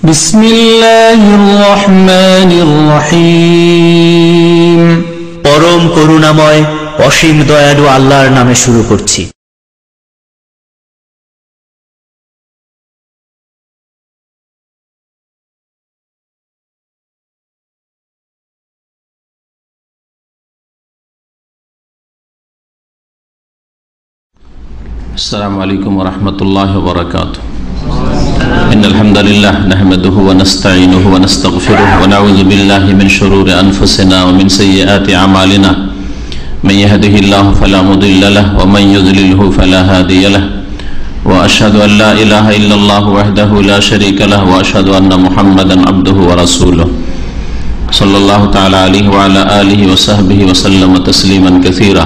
بسم الله الرحمن الرحيم পরম করুণাময় অসীম দয়ালু আল্লাহর নামে শুরু করছি السلام عليكم ورحمة الله وبركاته إن الحمد لله نحمده ونستعينه ونستغفره ونعوذ بالله من شرور أنفسنا ومن سيئات أعمالنا. من يهده الله فلا مضل له ومن يضلله فلا هادي له. وأشهد أن لا إله إلا الله وحده لا شريك له وأشهد أن محمدا عبده ورسوله. صلى الله تعالى عليه وعلى آله وصحبه وسلم تسليما كثيرا.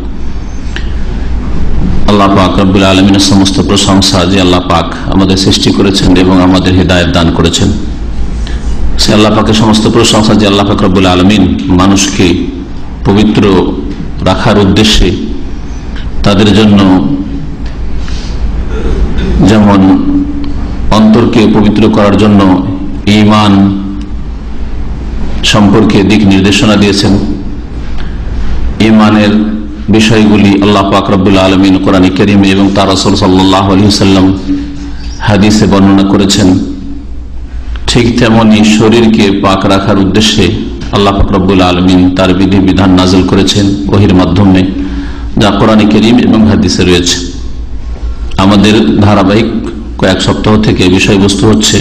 আল্লাহ পাক রব্বুল আলমিনের সমস্ত প্রশংসা যে আল্লাহ পাক আমাদের সৃষ্টি করেছেন এবং আমাদের হৃদায়ত দান করেছেন। সে আল্লাহ পাকের সমস্ত প্রশংসা যে আল্লাহ পাক রব্বুল আলমিন মানুষকে পবিত্র রাখার উদ্দেশ্যে তাদের জন্য যেমন অন্তরকে পবিত্র করার জন্য ইমান সম্পর্কে দিক নির্দেশনা দিয়েছেন। ইমানের বিষয়গুলি আল্লাহ পাক রব্বুল আলমিন কোরআন করিম এবং তার রসুল সাল্লাহ আলী সাল্লাম হাদিসে বর্ণনা করেছেন। ঠিক তেমনি শরীরকে পাক রাখার উদ্দেশ্যে আল্লাহ পাক রব্বুল আলমিন তার বিধি বিধান নাজল করেছেন ওহির মাধ্যমে, যা কোরআন করিম এবং হাদিসে রয়েছে। আমাদের ধারাবাহিক কয়েক সপ্তাহ থেকে বিষয়বস্তু হচ্ছে,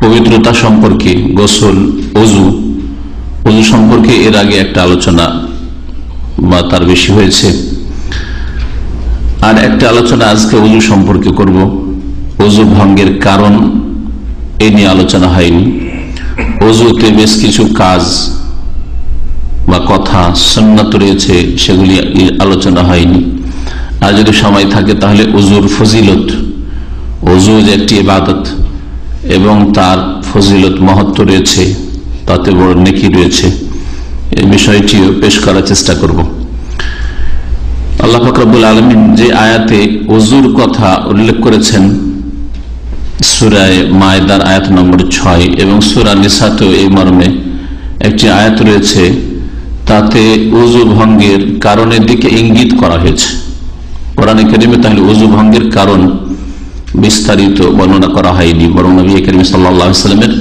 পবিত্রতা সম্পর্কে গোসল অজু অজু সম্পর্কে এর আগে একটা আলোচনা বা তার বেশি হয়েছে। আর একটা আলোচনা আজকে অজু সম্পর্কে করব। অজু ভঙ্গের কারণ এ নিয়ে আলোচনা হয়নি। অজুতে বেশ কিছু কাজ বা কথা সন্ন্যত রয়েছে, সেগুলি আলোচনা হয়নি। আর যদি সময় থাকে তাহলে অজুর ফজিলত অজু যে একটি ইবাদত এবং তার ফজিলত মহত্ব রয়েছে, তাতে বড় নেকি রয়েছে। এই বিষয়টিও পেশ করার চেষ্টা করব। আল্লাহ ফকরবুল আলমিন যে আয়াতে অজুর কথা উল্লেখ করেছেন, সুরায় মায়দার আয়াত নম্বর ছয় এবং সুরা নিসাতেও এই মর্মে একটি আয়াত রয়েছে, তাতে উজু ভঙ্গের কারণের দিকে ইঙ্গিত করা হয়েছে। কোরআন করিমে তাহলে উজু ভঙ্গের কারণ বিস্তারিত বর্ণনা করা হয়নি, বরং নবী করিম সাল্লামের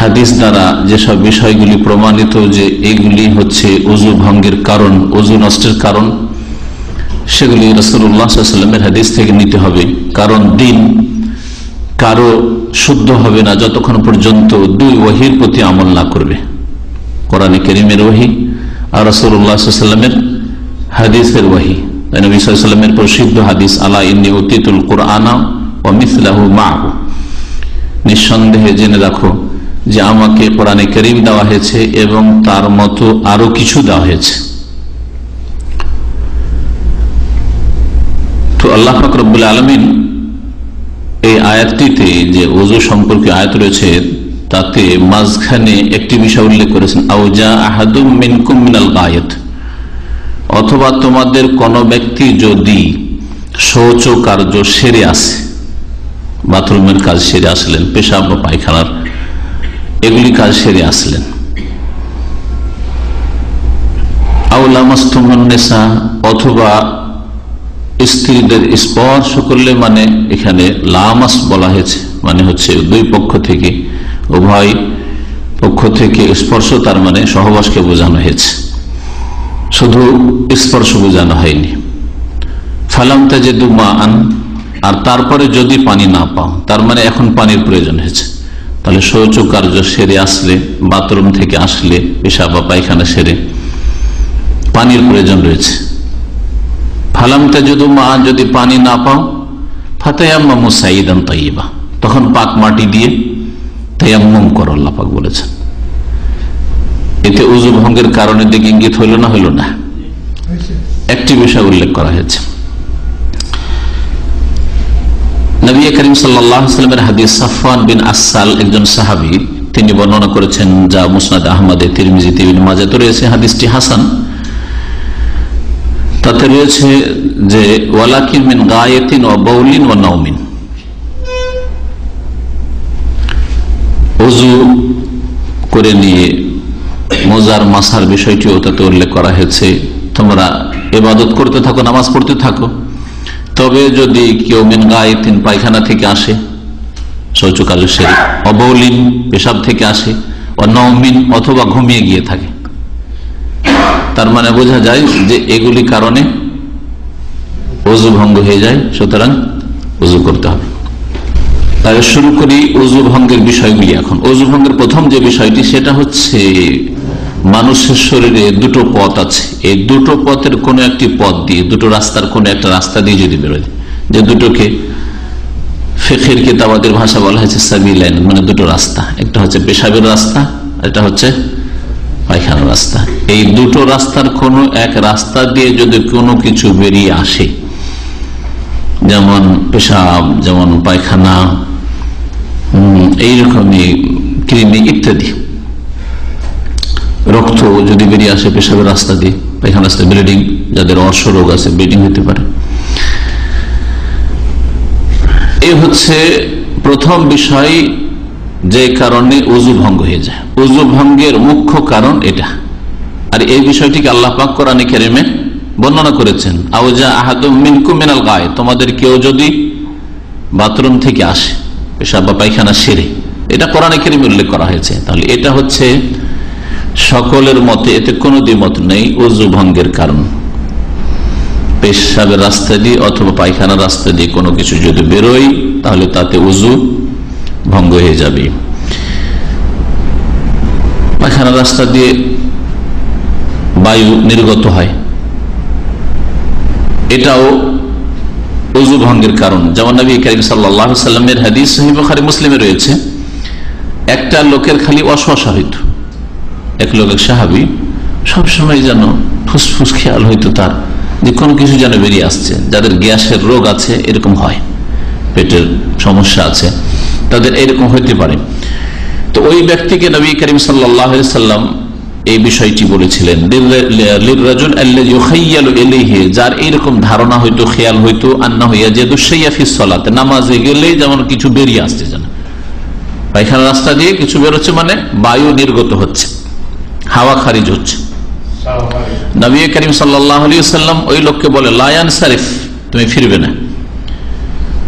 হাদিস দ্বারা যেসব বিষয়গুলি প্রমাণিত যে এগুলি হচ্ছে উজু ভঙ্গের কারণ উজু নষ্টের কারণ, সেগুলি রসুল্লাহামের হাদিস থেকে নিতে হবে। কারণ দিন কারও শুদ্ধ হবে না যতক্ষণ পর্যন্ত দুই ওহির প্রতি আমল না করবে। কোরআনে করিমের ওহি আর রসুল্লাহামের হাদিসের ওহি নবী সাল্লামের প্রসিদ্ধ হাদিস, আলা ইন্নি অতিতুল কোরআনা ও মিসলাহু মাহু নিঃসন্দেহে জেনে রাখো যে আমাকে কোরআনে করিম দেওয়া হয়েছে এবং তার মতো আরও কিছু দেওয়া হয়েছে। তো আল্লাহ ফকরবুল আলমিন এই আয়াতটিতে যে ওজু সম্পর্কে আয়াত রয়েছে, তাতে মাঝখানে একটি বিষয় উল্লেখ করেছেন আউজা আহাদুম মিনকুম মিনাল গায়েত অথবা তোমাদের কোনো ব্যক্তি যদি শৌচ কার্য সেরে আসে, বাথরুমের কাজ সেরে আসলেন, পেশাব বা পায়খানার এগুলি কাজ সেরে আসলেন? অথবা স্ত্রীদের স্পর্শ করলে মানে এখানে লামাস বলা হয়েছে মানে হচ্ছে দুই পক্ষ থেকে, উভয় পক্ষ থেকে স্পর্শ, তার মানে সহবাসকে বোঝানো হয়েছে। শুধু স্পর্শ বোঝানো হয়নি। ফালামতা যে মা আন আর তারপরে যদি পানি না পাও, তার মানে এখন পানির প্রয়োজন হয়েছে। তাহলে শৌচ কার্য সেরে আসলে, বাথরুম থেকে আসলে পেশা বা পায়খানা সেরে পানির প্রয়োজন রয়েছে। ফালামতে যদি মা যদি পানি না পাও ফাতেয়াম্মা মুসাইদান তাইবা তখন পাক মাটি দিয়ে তাইয়াম্মম করো, আল্লাহ পাক বলেছেন। এতে উজু ভঙ্গের কারণে দিকে ইঙ্গিত হইল না হইল না। একটি বিষয় উল্লেখ করা হয়েছে। নবী করিম সাল্লামের হাদিস সাফান বিন আসাল একজন সাহাবি, তিনি বর্ণনা করেছেন, যা মুসনাদ আহমদে তিরমিজি তিবিন মাজাতে রয়েছে, হাদিসটি হাসান। তাতে রয়েছে যে, ওয়ালাকিন মিন গায়েতিন ও বৌলিন ও নৌমিন অজু করে নিয়ে মোজার মাসার বিষয়টিও তাতে উল্লেখ করা হয়েছে। তোমরা এবাদত করতে থাকো, নামাজ পড়তে থাকো। তবে যদি কেউ মিন গায়েতিন পায়খানা থেকে আসে শৌচ কাজ সেরে অবৌলিন পেশাব থেকে আসে, ও নৌমিন অথবা ঘুমিয়ে গিয়ে থাকে। তার মানে বোঝা যায় যে এগুলি কারণে অজু ভঙ্গ হয়ে যায়, সুতরাং উজু করতে হবে। তাহলে শুরু করি অজু ভঙ্গের বিষয়গুলি এখন। অজু ভঙ্গের প্রথম যে বিষয়টি, সেটা হচ্ছে মানুষের শরীরে দুটো পথ আছে। এই দুটো পথের কোন একটি পথ দিয়ে, দুটো রাস্তার কোন একটা রাস্তা দিয়ে যদি বেরোয়, যে দুটোকে ফেখের কিতাবাদের ভাষা বলা হয়েছে সাবি লাইন মানে দুটো রাস্তা। একটা হচ্ছে পেশাবের রাস্তা এটা হচ্ছে পায়খানার রাস্তা। এই দুটো রাস্তার কোন এক রাস্তা দিয়ে যদি কোনো কিছু বেরিয়ে আসে, যেমন পেশাব, যেমন পায়খানা এইরকমই কৃমি ইত্যাদি রক্ত যদি বেরিয়ে আসে পেশাবের রাস্তা দিয়ে, পায়খানা রাস্তা ব্লিডিং যাদের অর্শ রোগ আছে ব্লিডিং হতে পারে। এই হচ্ছে প্রথম বিষয় যে কারণে উজু ভঙ্গ হয়ে যায়। উজু ভঙ্গের মুখ্য কারণ এটা। আর এই বিষয়টিকে আল্লাহ পাক কোরআনে কেরেমে বর্ণনা করেছেন আউজা আহাদুম মিনকু মিনাল গায়ে তোমাদের কেউ যদি বাথরুম থেকে আসে, পেশাব বা পায়খানা সেরে, এটা কোরআনে কেরিমে উল্লেখ করা হয়েছে। তাহলে এটা হচ্ছে সকলের মতে এতে কোনো দ্বিমত নেই, উজু ভঙ্গের কারণ। পেশাবের রাস্তা দিয়ে অথবা পায়খানার রাস্তা দিয়ে কোনো কিছু যদি বেরোয়, তাহলে তাতে উজু ভঙ্গ হয়ে যাবে। পায়খানার রাস্তা দিয়ে বায়ু নির্গত হয়। এটাও উজু ভঙ্গের কারণ। যেমন নবী করিম সাল্লামের হাদিস মুসলিমে রয়েছে, একটা লোকের খালি অশ্বাসা এক লোকের সাহাবি সবসময় যেন ফুসফুস খেয়াল হইতো তার যে কোনো কিছু যেন বেরিয়ে আসছে, যাদের গ্যাসের রোগ আছে এরকম হয়, পেটের সমস্যা আছে, তাদের এরকম হইতে পারে। তো ওই ব্যক্তিকে নবী করিম সাল্লাম এই বিষয়টি বলেছিলেন যার এইরকম ধারণা হইতো, খেয়াল হইতো আন্না হইয়া যে দুঃসাইয়াফিসলাতে নামাজে গেলেই যেমন কিছু বেরিয়ে আসছে যেন। পায়খানা রাস্তা দিয়ে কিছু বেরোচ্ছে মানে বায়ু নির্গত হচ্ছে। হাওয়া খারিজ হচ্ছে। নবী করিম সাল্লাম ওই লোককে বলে লায়ান সারিফ তুমি ফিরবে না।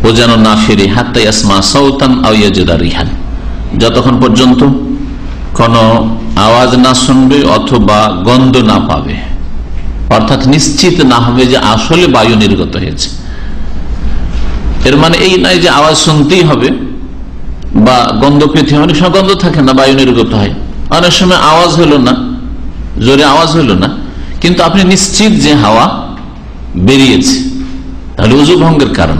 ও যেন না ফিরে আসমা সৌতান রিহান। যতক্ষণ পর্যন্ত কোন আওয়াজ না শুনবে অথবা গন্ধ না পাবে। অর্থাৎ নিশ্চিত না হবে যে আসলে বায়ু নির্গত হয়েছে। এর মানে এই নয় যে আওয়াজ শুনতেই হবে বা গন্ধ পেতে অনেক সময় গন্ধ থাকে না, বায়ু নির্গত হয়। অনেক সময় আওয়াজ হলো না, জোরে আওয়াজ হলো না, কিন্তু আপনি নিশ্চিত যে হাওয়া বেরিয়েছে। তাহলে উজু ভঙ্গের কারণ।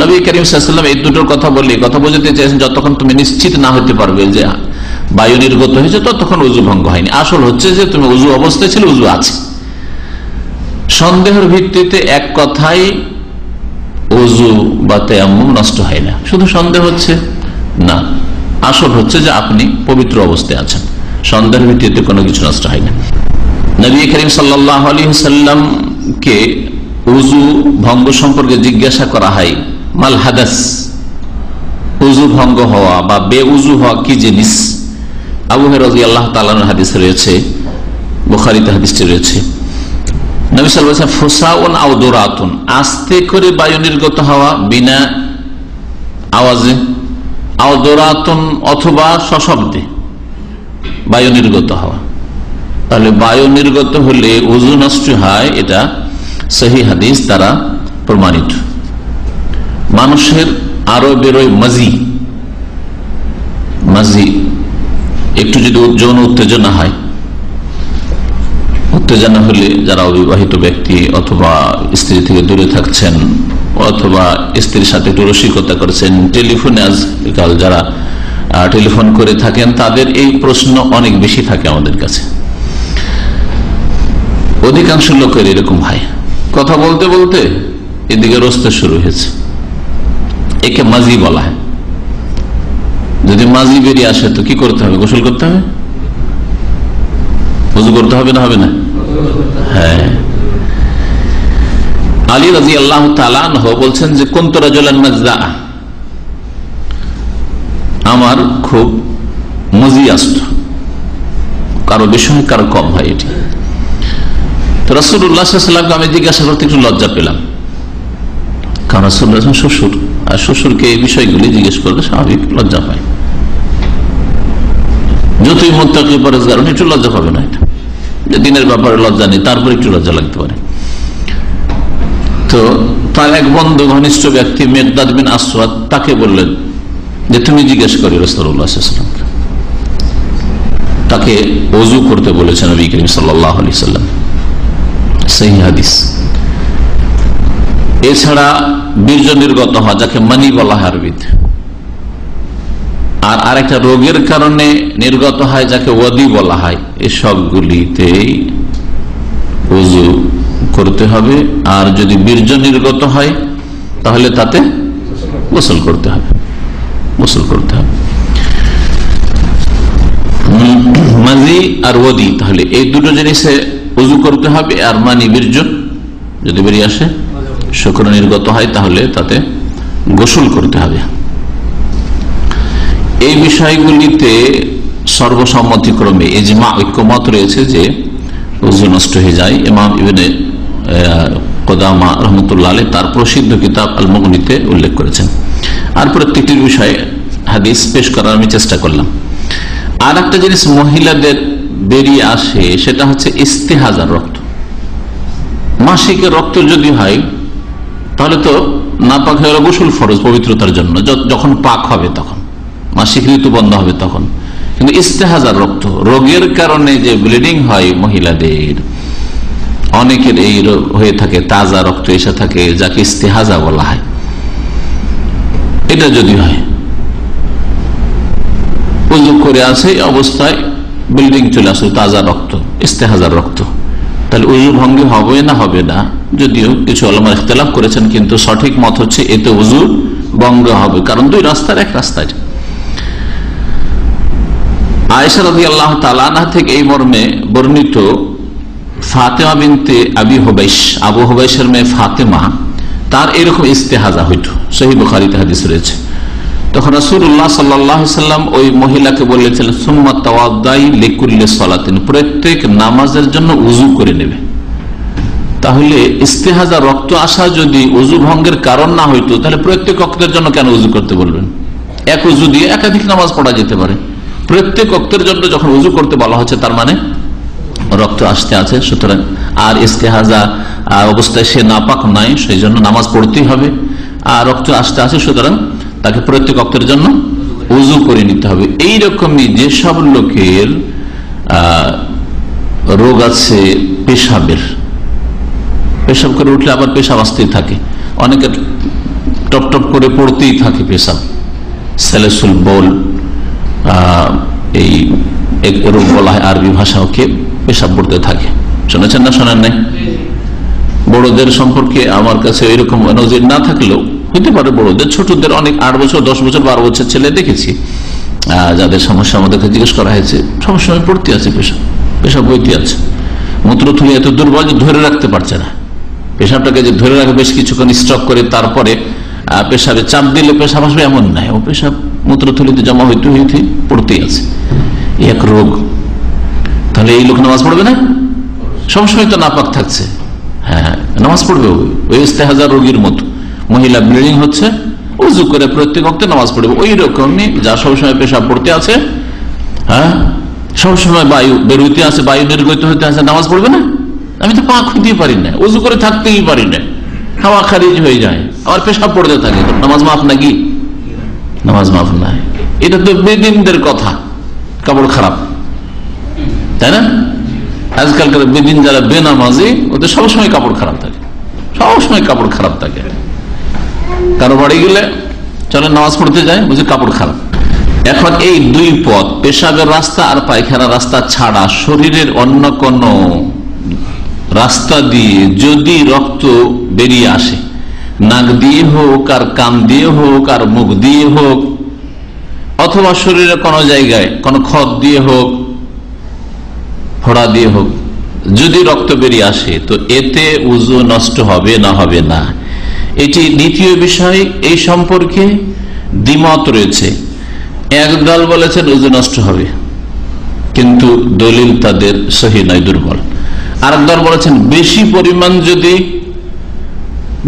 নবী করিম সাল্লাম এই দুটোর কথা বললি কথা বোঝাতে চাইছেন যতক্ষণ তুমি নিশ্চিত না হতে পারবে যে বায়ু নির্গত হয়েছে, ততক্ষণ উজু ভঙ্গ হয়নি। আসল হচ্ছে যে তুমি উজু অবস্থায় ছিল, উজু আছে। সন্দেহের ভিত্তিতে এক কথাই উজু বা তেয়াম্মুম নষ্ট হয় না। শুধু সন্দেহ হচ্ছে না। আসল হচ্ছে যে আপনি পবিত্র অবস্থায় আছেন। সন্দেহের ভিত্তিতে কোনো কিছু নষ্ট হয় না নবী করিম সাল্লাহ আলী সাল্লাম উজু ভঙ্গ সম্পর্কে জিজ্ঞাসা করা হয়, মাল হাদাস? উজু ভঙ্গ হওয়া বা বে উজু হওয়া কি জিনিস? আবু হেরাজি আল্লাহ তালান হাদিস রয়েছে, বুখারিতে হাদিসটি রয়েছে। নবী সাল সাল্লাম ফোসাউন আউদোরাতুন আস্তে করে বায়ু নির্গত হওয়া বিনা আওয়াজে আউদোরাতুন অথবা সশব্দে। বায়ু নির্গত হওয়া। তাহলে বায়ু নির্গত হলে উজু নষ্ট হয়, এটা সহি হাদিস দ্বারা প্রমাণিত। মানুষের আরও বেরোয় মাজি মাজি, একটু যদি যৌন উত্তেজনা হয়, উত্তেজনা হলে যারা অবিবাহিত ব্যক্তি অথবা স্ত্রী থেকে দূরে থাকছেন অথবা স্ত্রীর সাথে একটু রসিকতা করছেন, টেলিফোনে আজকাল যারা টেলিফোন করে থাকেন, তাদের এই প্রশ্ন অনেক বেশি থাকে আমাদের কাছে। অধিকাংশ লোকের এরকম হয়। কথা বলতে বলতে এদিকে রস্তে শুরু হয়েছে। একে মাঝি বলা হয়। যদি মাঝি বেরিয়ে আসে, তো কি করতে হবে? গোসল করতে হবে? উজু করতে হবে না হবে না? হ্যাঁ। আলী রাজি আল্লাহ বলছেন যে কোন তোরা জলান মাজদা আমার খুব মজি আসত। কারও বেশি হয় কারও কম হয় এটি। তো রসুল্লাহামকে আমি জিজ্ঞাসা করতে একটু লজ্জা পেলাম। কারণ রসুল্লাহ শ্বশুর, আর শ্বশুরকে এই বিষয়গুলি জিজ্ঞেস করলে স্বাভাবিক লজ্জা পায় যতই মোত্তাকি পরেজগার একটু লজ্জা পাবে না এটা। যে দিনের ব্যাপারে লজ্জা নেই, তারপর একটু লজ্জা লাগতে পারে। তো তার এক বন্ধু, ঘনিষ্ঠ ব্যক্তি মেঘদাদ বিন আসওয়াদ, তাকে বললেন যে তুমি জিজ্ঞেস করি। রসুল্লাহামকে তাকে অজু করতে বলেছেন নবী করিম সাল্লাহ সাল্লাম সেই এছাড়া বীর্য নির্গত হওয়া যাকে মানি বলা হয় আরবিতে। আর আরেকটা রোগের কারণে নির্গত হয় যাকে ওয়াদি বলা হয়। এসবগুলিতেই উজু করতে হবে। আর যদি বীর্য নির্গত হয়, তাহলে তাতে গোসল করতে হবে। গোসল করতে হবে। মাজি আর ওদি তাহলে এই দুটো জিনিসে উজু করতে হবে আর মানি বীর্য যদি বেরিয়ে আসে, শুক্র নির্গত হয়, তাহলে তাতে গোসল করতে হবে। এই বিষয়গুলিতে সর্বসম্মতিক্রমে এজমা ঐক্যমত রয়েছে যে উজু নষ্ট হয়ে যায়। ইমাম ইবেনে কোদামা রহমতুল্লাহ আলী তার প্রসিদ্ধ কিতাব আলমগনিতে উল্লেখ করেছেন। আর প্রত্যেকটির বিষয়ে হাদিস পেশ করার আমি চেষ্টা করলাম। আর একটা জিনিস মহিলাদের বেরিয়ে আসে, সেটা হচ্ছে ইস্তেহাজার রক্ত। মাসিকের রক্ত যদি হয়, তাহলে তো না পাক হয়ে গোসল ফরজ পবিত্রতার জন্য যখন পাক হবে তখন। মাসিক ঋতু বন্ধ হবে তখন। কিন্তু ইস্তেহাজার রক্ত, রোগের কারণে যে ব্লিডিং হয় মহিলাদের, অনেকের এই হয়ে থাকে, তাজা রক্ত এসে থাকে, যাকে ইস্তেহাজা বলা হয়। এটা যদি হয় উজু করে আছে অবস্থায় বিল্ডিং চলে আসে, তাজা রক্ত, ইস্তেহাজার রক্ত। তাহলে উজু ভঙ্গি হবে না হবে না? যদিও কিছু আলমার ইখতলাফ করেছেন, কিন্তু সঠিক মত হচ্ছে এতে উজু ভঙ্গ হবে, কারণ দুই রাস্তার এক রাস্তায়। তালানা থেকে এই মর্মে বর্ণিত আবি হবাইশ, আবু হবাইশের মেয়ে ফাতেমা, তার এরকম ইস্তেহাজা হইত। সহি বুখারিতে হাদিস রয়েছে। তখন রসুল্লাহ সাল্লাম ওই মহিলাকে বলেছিলেন, সুম্মা তাওয়াদাই লেকুল্লে সলাতিন। প্রত্যেক নামাজের জন্য উজু করে নেবে। তাহলে ইস্তেহাজা, রক্ত আসা যদি উজু ভঙ্গের কারণ না হইতো, তাহলে প্রত্যেক অক্তের জন্য কেন উজু করতে বলবেন? এক উজু দিয়ে একাধিক নামাজ পড়া যেতে পারে। প্রত্যেক অক্তের জন্য যখন উজু করতে বলা হচ্ছে, তার মানে রক্ত আসতে আছে। সুতরাং আর ইস্তেহাজা অবস্থায় সে নাপাক নাই, সেই জন্য নামাজ পড়তেই হবে। আর রক্ত আসতে আছে, সুতরাং তাকে প্রত্যেক অক্তের জন্য উজু করে নিতে হবে। এই রকমই যেসব লোকের রোগ আছে পেশাবের। পেশাব করে উঠলে আবার পেশাব আসতেই থাকে। অনেকের টপ টপ করে পড়তেই থাকে পেশাব। সেলেসুল বল এই রোগ বলা হয় আরবি ভাষা ওকে পেশাব পড়তে থাকে। শুনেছেন না, শোনেন নাই? বড়দের সম্পর্কে আমার কাছে এরকম নজির না থাকলেও হইতে পারে বড়দের, ছোটদের, অনেক আট বছর, দশ বছর, বারো বছর ছেলে দেখেছি। যাদের সমস্যা আমাদেরকে জিজ্ঞেস করা হয়েছে, সবসময় পড়তে আছে পেশাব পেশাব বইতে আছে। মূত্র থুলি এত দুর্বল যে ধরে রাখতে পারছে না। পেশাবটাকে যে ধরে রাখে বেশ কিছুক্ষণ স্টক করে তারপরে পেশাবে চাপ দিলে পেশাব আসবে এমন নাই ও পেশাব মূত্রথলিতে জমা হইতে হইতে পড়তেই আছে। এক রোগ। তাহলে এই লোক নামাজ পড়বে না? সবসময় তো নাপাক থাকছে। হ্যাঁ নামাজ পড়বে ওই ইস্তেহাজার রোগীর মতো। মহিলা ব্লিডিং হচ্ছে, উজু করে প্রত্যেক অক্তে নামাজ পড়বে। ওই রকমই যা সবসময় পেশাব পড়তে আছে হ্যাঁ? সবসময় বায়ু বেরোতে আছে, বায়ু নির্গত হতে আছে, নামাজ পড়বে না? আমি তো পা খুঁজতে পারি না, উজু করে থাকতেই পারি না। হাওয়া খারিজ হয়ে যায় আমার পেশাব পড়তে থাকে। নামাজ মাফ নাকি? নামাজ মাফ নাই। এটা তো বেদিনদের কথা, কাপড় খারাপ। তাই না? আজকালকার বেদিন যারা বেনামাজি, ওদের সবসময় কাপড় খারাপ থাকে। সবসময় কাপড় খারাপ থাকে। কারও বাড়ি গেলে চলে নামাজ পড়তে যায় বুঝি কাপড় খারাপ। এখন এই দুই পথ পেশাবের রাস্তা আর পায়খানা রাস্তা ছাড়া শরীরের অন্য কোন রাস্তা দিয়ে যদি রক্ত বেরিয়ে আসে, নাক দিয়ে হোক আর কান দিয়ে হোক আর মুখ দিয়ে হোক, অথবা শরীরের কোনো জায়গায় কোনো খত দিয়ে হোক, ফোড়া দিয়ে হোক, যদি রক্ত বেরিয়ে আসে, তো এতে উজু নষ্ট হবে না হবে না। এটি দ্বিতীয় বিষয়, এই সম্পর্কে দ্বিমত রয়েছে। এক দল বলেছেন উজু নষ্ট হবে, কিন্তু দলিল তাদের সহি নয়, দুর্বল। আর দল বলেছেন বেশি পরিমাণ যদি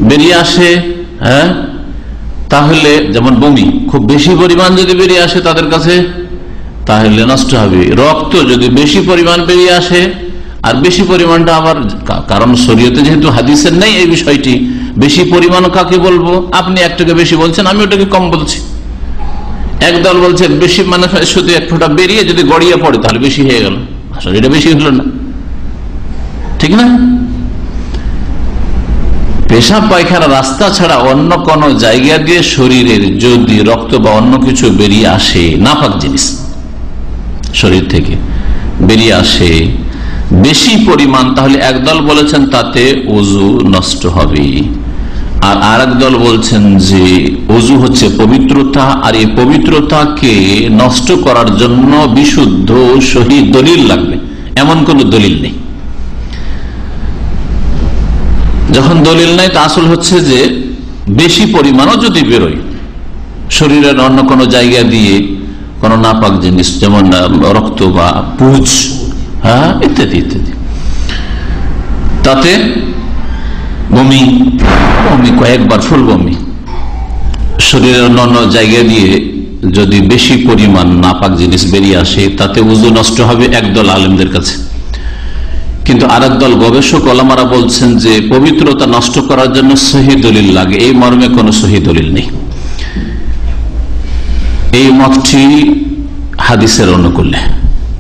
বেরিয়ে আসে হ্যাঁ তাহলে যেমন বমি, খুব বেশি পরিমাণ যদি বেরিয়ে আসে তাদের কাছে, তাহলে নষ্ট হবে। রক্ত যদি বেশি পরিমাণ বেরিয়ে আসে, আর বেশি পরিমাণটা আবার কারণ শরীয়তে যেহেতু হাদিসের নেই এই বিষয়টি বেশি পরিমাণ কাকে বলব? আপনি একটাকে বেশি বলছেন, আমি ওটাকে কম বলছি। একদল বলছে, বেশি মানে শুধু এক ফোঁটা বেরিয়ে যদি গড়িয়ে পড়ে, তাহলে বেশি হয়ে গেল। আসলে এটা বেশি হলো না। ঠিক না? পেশাব, পায়খানা, রাস্তা ছাড়া অন্য কোন জায়গা দিয়ে শরীরের যদি রক্ত বা অন্য কিছু বেরিয়ে আসে, নাপাক জিনিস শরীর থেকে বেরিয়ে আসে, বেশি পরিমাণ, তাহলে একদল বলেছেন তাতে অজু নষ্ট হবে আর আর দল বলছেন যে অজু হচ্ছে পবিত্রতা, আর এই পবিত্রতাকে নষ্ট করার জন্য বিশুদ্ধ দলিল লাগবে। এমন কোন দলিল নেই। যখন দলিল নাই, তা আসল হচ্ছে যে বেশি পরিমাণও যদি বেরোয়, শরীরের অন্য কোনো জায়গা দিয়ে কোনো নাপাক জিনিস, যেমন রক্ত বা পুজ হ্যাঁ ইত্যাদি ইত্যাদি। তাতে বমি বমি, কয়েকবার ফুল বমি। শরীরের অন্যান্য জায়গা দিয়ে যদি বেশি পরিমাণ নাপাক জিনিস বেরিয়ে আসে, তাতে উজু নষ্ট হবে একদল আলেমদের কাছে। কিন্তু আরেক দল গবেষক, ওলামারা বলছেন যে পবিত্রতা নষ্ট করার জন্য সহি দলিল লাগে। এই মর্মে কোনো দলিল নেই। এই মতটি হাদিসের অনুকূলে।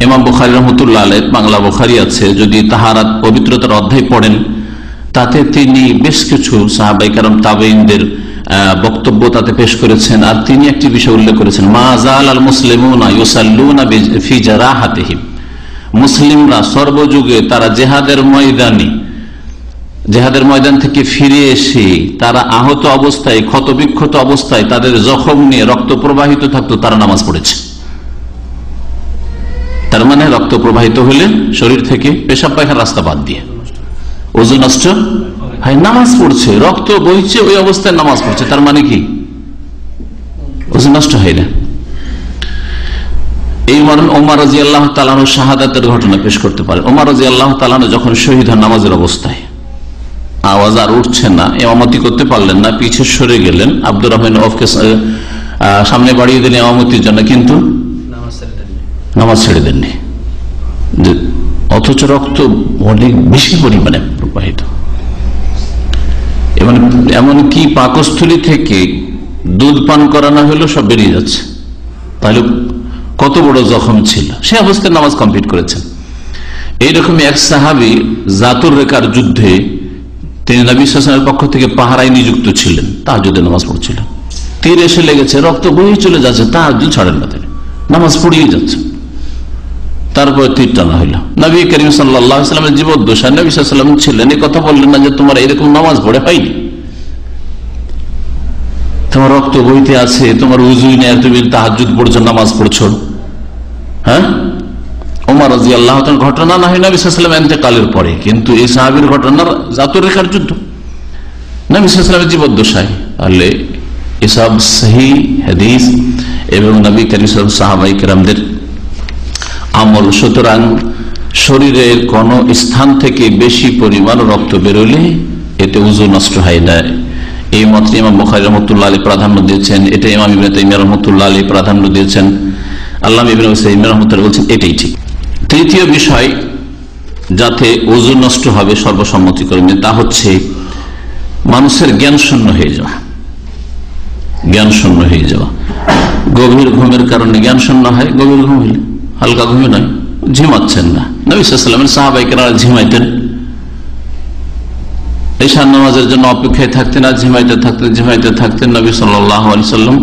ইমাম বুখারি রহমতুল্লাহ আলাই বাংলা বুখারি আছে, যদি তাহারাত পবিত্রতার অধ্যায় পড়েন তাতে তিনি বেশ কিছু সাহাবাই কারণ তাবেইনদের বক্তব্য তাতে পেশ করেছেন। আর তিনি একটি বিষয় উল্লেখ করেছেন মাজাল আল জারাহাতিহিম। মুসলিমরা সর্বযুগে তারা জেহাদের ময়দানে, জেহাদের ময়দান থেকে ফিরে এসে তারা আহত অবস্থায়, ক্ষতবিক্ষত অবস্থায় তাদের জখম নিয়ে রক্ত প্রবাহিত থাকতো, তারা নামাজ পড়েছে। তার মানে রক্ত প্রবাহিত হলে শরীর থেকে পেশাব পায়খার রাস্তা বাদ দিয়ে। নষ্ট হয় নামাজ পড়ছে রক্ত বইছে ওই অবস্থায় নামাজ পড়ছে তার মানে কি? নষ্ট হয় না। এই ওমর রাজি আল্লাহ তালানো শাহাদাতের ঘটনা পেশ করতে পারে। ওমর রাজি আল্লাহ তালানো যখন শহীদ হন নামাজের অবস্থায় আওয়াজ আর উঠছে না এমামতি করতে পারলেন না পিছে সরে গেলেন। আব্দুর রহমান অফকে সামনে বাড়িয়ে দিলেন এমামতির জন্য কিন্তু নামাজ ছেড়ে দেননি। অথচ রক্ত অনেক বেশি পরিমাণে। প্রবাহিত এমন, এমনকি পাকস্থলী থেকে দুধ পান করানো হলো সব বেরিয়ে যাচ্ছে। তাহলে কত বড় জখম ছিল? সে অবস্থায় নামাজ কমপ্লিট করেছেন। এইরকমই এক সাহাবি জাতুর রেখার যুদ্ধে তিনি নবী শাসনের পক্ষ থেকে পাহারায় নিযুক্ত ছিলেন। তার যুদ্ধে নামাজ পড়ছিলেন। তীর এসে লেগেছে, রক্ত বয়ে চলে যাচ্ছে তার যুদ্ধ ছাড়েন না তিনি। নামাজ পড়িয়ে যাচ্ছে তারপরে তীর টানা হইল। নবী করিম সাল্লামের জীবদ্দশা নবী সাল্লাম ছিলেন। এই কথা বললেন না যে তোমার এরকম নামাজ পড়ে হয়নি। তোমার রক্ত বইতে আছে, তোমার উজুই নেই তুমি তাহাজুদ পড়ছো, নামাজ পড়ছো। হ্যাঁ? ওমর রাজি আল্লাহ ঘটনা না হয় নবী সাল্লাম এতেকালের পরে, কিন্তু এই সাহাবির ঘটনার জাতুর রেখার যুদ্ধ। নবী সাল্লামের জীবদ্দশায়। তাহলে এসব সহি হাদিস এবং নবী করিম সাহাবাই কেরামদের আমল। সুতরাং শরীরের কোন স্থান থেকে বেশি পরিমাণ রক্ত বেরোলে এতে উজু নষ্ট হয় না। এই মতটি ইমাম বখারি রহমতুল্লাহ আলী প্রাধান্য দিয়েছেন, এটা ইমাম ইবিন রহমতুল্লাহ আলী প্রাধান্য দিয়েছেন। আল্লাহ ইবিন রহমতুল্লাহ বলছেন, এটাই ঠিক। তৃতীয় বিষয়, যাতে উজু নষ্ট হবে সর্বসম্মতি সর্বসম্মতিক্রমে, তা হচ্ছে মানুষের জ্ঞান শূন্য হয়ে যাওয়া। জ্ঞান শূন্য হয়ে যাওয়া। গভীর ঘুমের কারণে জ্ঞান শূন্য হয়, গভীর ঘুম হইলে হালকা ঘুমে নয় ঝিমাচ্ছেন না। নবীলামের সাহাবাইকেরা ঝিমাইতেন। এই নামাজের জন্য অপেক্ষায় থাকতেন আর ঝিমাইতে থাকতেন ঝিমাইতে থাকতেন নবী সাল্লাম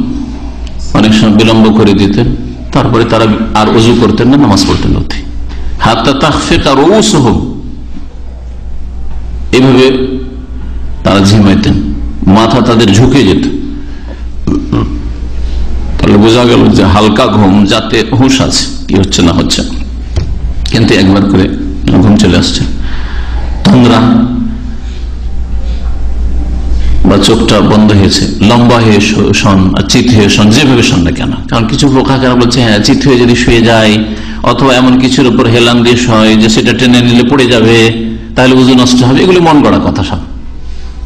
অনেক সময় বিলম্ব করে দিতেন, তারপরে তারা আর উজু করতেন না, নামাজ পড়তেন অতি হাতটা তাকফে তার এভাবে তারা ঝিমাইতেন, মাথা তাদের ঝুঁকে যেত। তাহলে বোঝা গেল যে হালকা ঘুম যাতে হুঁশ আছে। কি হচ্ছে না, হচ্ছে। কিন্তু একবার করে ঘুম চলে আসছে। তন্দ্রা বা চোখটা বন্ধ হয়েছে, লম্বা হয়ে শোন, চিত হয়ে শোন, যেভাবে শোন না কেন। কারণ কিছু কেন বলছে হ্যাঁ চিত হয়ে যদি শুয়ে যায় অথবা এমন কিছুর উপর হেলান দিয়ে হয় যে সেটা টেনে নিলে পড়ে যাবে, তাহলে উজু নষ্ট হবে। এগুলি মন গড়া কথা সব।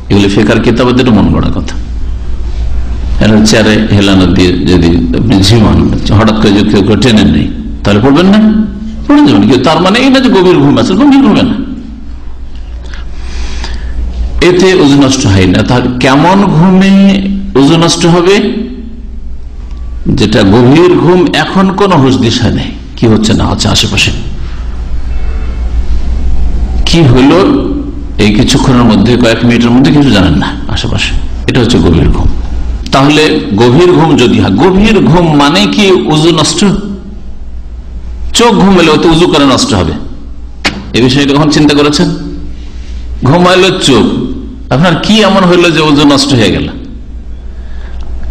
এগুলি ফেকার কিতাবের মন গড়া কথা। চেয়ারে হেলানো দিয়ে যদি আপনি ঝিমান, হঠাৎ করে যদি কেউ টেনে নেই তাহলে পড়বেন না? পড়ে যাবেন। কিন্তু তার মানে এই না যে গভীর ঘুম আছে, গভীর ঘুমে না। এতে উজু নষ্ট হয় না। তাহলে কেমন ঘুমে উজু নষ্ট হবে? যেটা গভীর ঘুম এখন কোন হুশ দিশা নেই। কি হচ্ছে না হচ্ছে আশেপাশে? কি হলো? এই কিছুক্ষণের মধ্যে, কয়েক মিনিটের মধ্যে কিছু জানেন না আশেপাশে। এটা হচ্ছে গভীর ঘুম। তাহলে গভীর ঘুম যদি হয়, গভীর ঘুম মানে কি উজু নষ্ট? চোখ ঘুমেলে ওতে উজু করে নষ্ট হবে। এ বিষয়টা কখন চিন্তা করেছেন? ঘুমাইলো চোখ। আপনার কি এমন হইল যে উজু নষ্ট হয়ে গেল?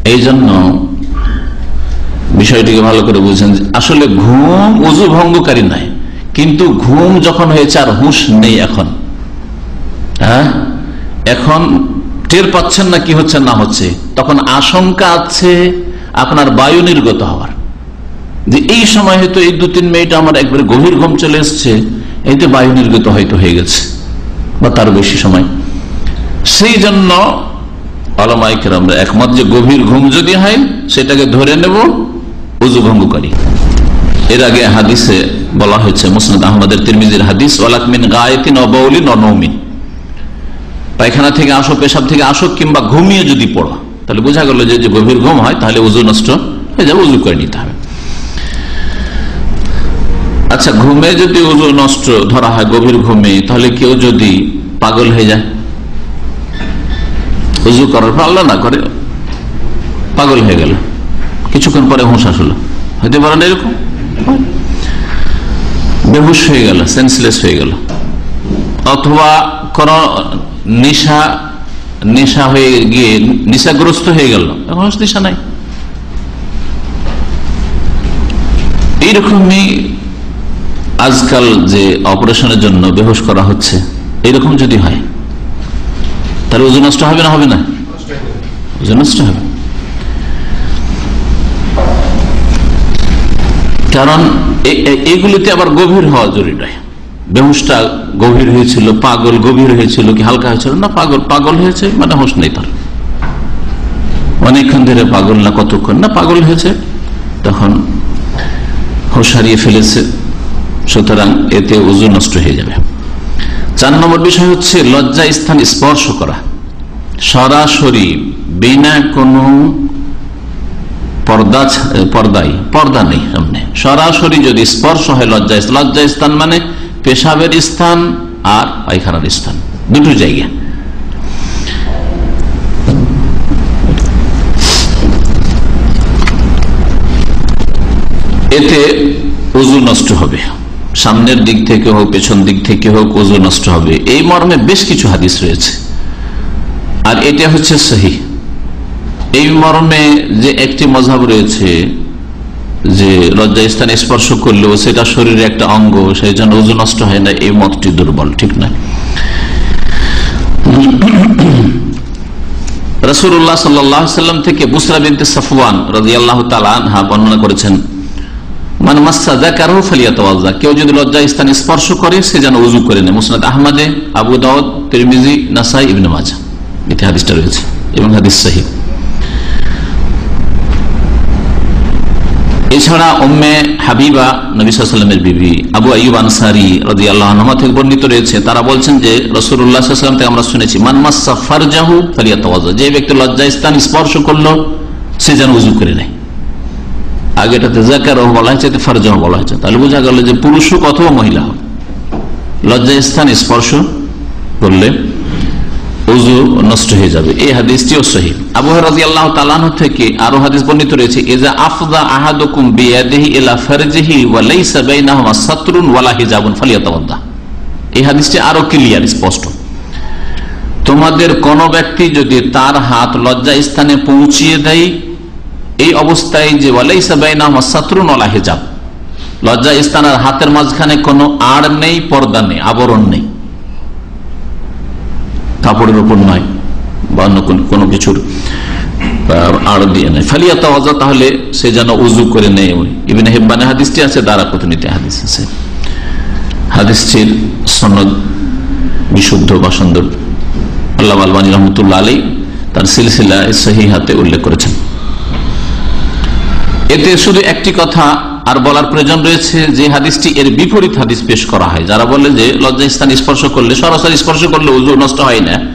এই জন্য বিষয়টিকে ভালো করে বুঝছেন আসলে ঘুম উজু ভঙ্গকারী নাই কিন্তু ঘুম যখন হয়েছে আর হুঁশ নেই এখন। হ্যাঁ? এখন টের পাচ্ছেন না কি হচ্ছে না হচ্ছে। তখন আশঙ্কা আছে আপনার বায়ু নির্গত হওয়ার। যে এই সময় হয়তো এই দু তিন মিনিট আমার একবারে গভীর ঘুম চলে এসছে, এতে বায়ু নির্গত হয়তো হয়ে গেছে, বা তার বেশি সময়। সেই জন্য আলমাইকের আমরা একমত যে গভীর ঘুম যদি হয়, সেটাকে ধরে নেব, উজু ভঙ্গকারী এর আগে হাদিসে বলা হয়েছে, মুসনাদ আহমদের তিরমিজির হাদিস ওয়ালাকমিন গায়তিন অবৌলিন অনৌমিন পায়খানা থেকে আসো, পেশাব থেকে আসো, কিংবা ঘুমিয়ে যদি পড়ো, তাহলে বোঝা গেল যে গভীর ঘুম হয়, তাহলে উজু নষ্ট হয়ে যাবে, উজু করে নিতে হবে। আচ্ছা ঘুমে যদি উজু নষ্ট ধরা হয়, গভীর ঘুমে, তাহলে কেউ যদি পাগল হয়ে যায়? উজু করার পর আল্লাহ না করে, পাগল হয়ে গেল। কিছুক্ষণ পরে হুঁশ আসলো। হইতে পারে না এরকম? বেহুশ হয়ে গেল সেন্সলেস হয়ে গেল। অথবা কোন নেশা নেশা হয়ে গিয়ে নেশাগ্রস্ত হয়ে গেল, এখন নেশা নাই। এইরকমই আজকাল যে অপারেশনের জন্য বেহোশ করা হচ্ছে এইরকম যদি হয়, তাহলে ওজন নষ্ট হবে না হবে না? ওজন নষ্ট হবে। কারণ এগুলিতে আবার গভীর হওয়া জরুরি নয়। বেহুসটা গভীর হয়েছিল, পাগল গভীর হয়েছিল কি হালকা হয়েছিল? না, পাগল পাগল হয়েছে মানে হোস নেই তার। অনেকক্ষণ ধরে পাগল না কতক্ষণ? না, পাগল হয়েছে। তখন হোস হারিয়ে ফেলেছে। সুতরাং এতে উজু নষ্ট হয়ে যাবে। চার নম্বর বিষয় হচ্ছে লজ্জা স্থান স্পর্শ করা। সরাসরি বিনা কোনো পর্দা পর্দাই, পর্দা নেই সামনে। সরাসরি যদি স্পর্শ হয় লজ্জা লজ্জা স্থান মানে পেশাবের স্থান আর পায়খানার স্থান, দুটো জায়গা। এতে উজু নষ্ট হবে। সামনের দিক থেকে হোক, পেছন দিক থেকে হোক উজু নষ্ট হবে। এই মর্মে বেশ কিছু হাদিস রয়েছে। আর এটা হচ্ছে সহি। এই মর্মে যে একটি মজাব রয়েছে, যে লজ্জা স্থানে স্পর্শ করলেও সেটা শরীরের একটা অঙ্গ সেই জন্য ওজন নষ্ট হয় না, এই মতটি দুর্বল, ঠিক না? রসুল্লাহ সাল্লাম থেকে বুসরা বিনতে সফওয়ান রাজি আল্লাহ তালা বর্ণনা করেছেন মান মাসা যাকারহু ফালিয়াতাওয়াজ্জা। কেউ যদি লজ্জা স্থান স্পর্শ করে, সে যেন উজু করে নেয়। মুসনাদ আহমদে, আবু দাউদ, তিরমিজি, নাসাই, ইবনে মাজাহ এতে হাদিসটা রয়েছে এবং হাদিস সহিহ এছাড়া উম্মে হাবিবা নবী সাল্লামের বিবি আবু আইব আনসারি রাজি আল্লাহ থেকে বর্ণিত রয়েছে। তারা বলছেন যে রসুল্লাহ সাল্লাম থেকে আমরা শুনেছি মানমাসা ফারজাহু ফালিয়াতাওয়াজ্জা। যে ব্যক্তি লজ্জা স্থান স্পর্শ করল, সে যেন উজু করে নেয়। আগেটাতে জাকার বলা হয়েছে ফারজাহ বলা হয়েছে। তাহলে বোঝা গেল যে পুরুষ হোক অথবা মহিলা হোক লজ্জা স্থান, স্পর্শ করলে এই আরও ক্লিয়ার, স্পষ্ট। তোমাদের কোন ব্যক্তি যদি তার হাত লজ্জা স্থানে পৌঁছিয়ে দেয় এই অবস্থায় যে হিজাব। লজ্জা স্থানের হাতের মাঝখানে কোনো আড় নেই, পর্দা নেই, আবরণ নেই। কাপড়ের উপর নয়, বা অন্য কোনো কিছুর আড় দিয়ে নেয় ফালিয়া তাওয়াজা তাহলে সে যেন উজু করে নেয় ইবিন হেব্বানে হাদিসটি আছে, দ্বারা হাদিস আছে। হাদিসটির সনদ বিশুদ্ধ বা সুন্দর। আল্লাহ আলবানী রহমতুল্লাহ আলী তার সিলসিলা সহি হাতে উল্লেখ করেছেন। এতে শুধু একটি কথা আর বলার প্রয়োজন রয়েছে যে হাদিসটি এর বিপরীত হাদিস পেশ করা হয়। যারা বলে যে লজ্জা স্থান স্পর্শ করলে, সরাসরি স্পর্শ করলে উজু নষ্ট হয় না।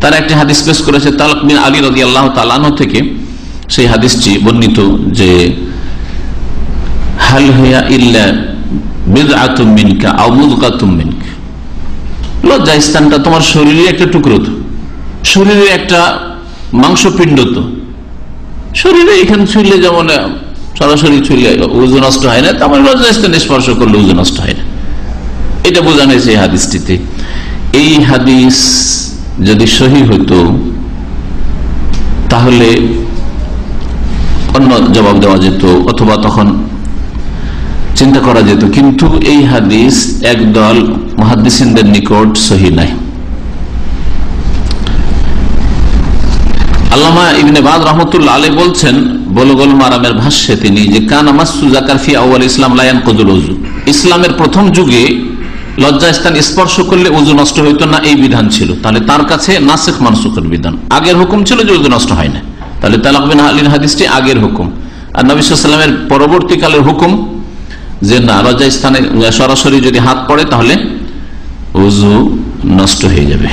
তারা একটি হাদিস পেশ করেছে তালক বিন আলী রাজি আল্লাহ তালানো থেকে। সেই হাদিসটি বর্ণিত যে, হাল হইয়া ইল্লা বেদআতুম মিনকা আও মুদগাতুম মিনকা? লজ্জা স্থানটা তোমার শরীরে একটা টুকরো তো। শরীরে একটা মাংসপিণ্ড তো। শরীরে এখানে ছুঁলে যেমন সরাসরি ছুঁলে উজু নষ্ট হয় না তেমন লজ্জা স্থানে স্পর্শ করলে উজু নষ্ট হয় না। এটা বোঝানো হয়েছে এই হাদিসটিতে। এই হাদিস যদি সহি হতো, তাহলে অন্য জবাব দেওয়া যেত, অথবা তখন চিন্তা করা যেত, কিন্তু এই হাদিস একদল মহাদিসিনদের নিকট সহি নাই। আল্লামা ইবনে বাদ রহমতুল্লাহ আলী বলছেন, বলগোল মারামের ভাষ্যে তিনি যে কানামাসু জাকারফি আউ্ল ইসলাম লায়ান কদুল উজু ইসলামের প্রথম যুগে লজ্জাস্থান স্পর্শ করলে উজু নষ্ট হইতো না, এই বিধান ছিল। তাহলে তার কাছে নাসেখ মানসুখের বিধান। আগের হুকুম ছিল যে উজু নষ্ট হয় না। তাহলে তালাক বিন আলীর হাদিসটি আগের হুকুম। আর নবিসামের পরবর্তীকালের হুকুম যে, না লজ্জা স্থানে সরাসরি যদি হাত পড়ে তাহলে উজু নষ্ট হয়ে যাবে।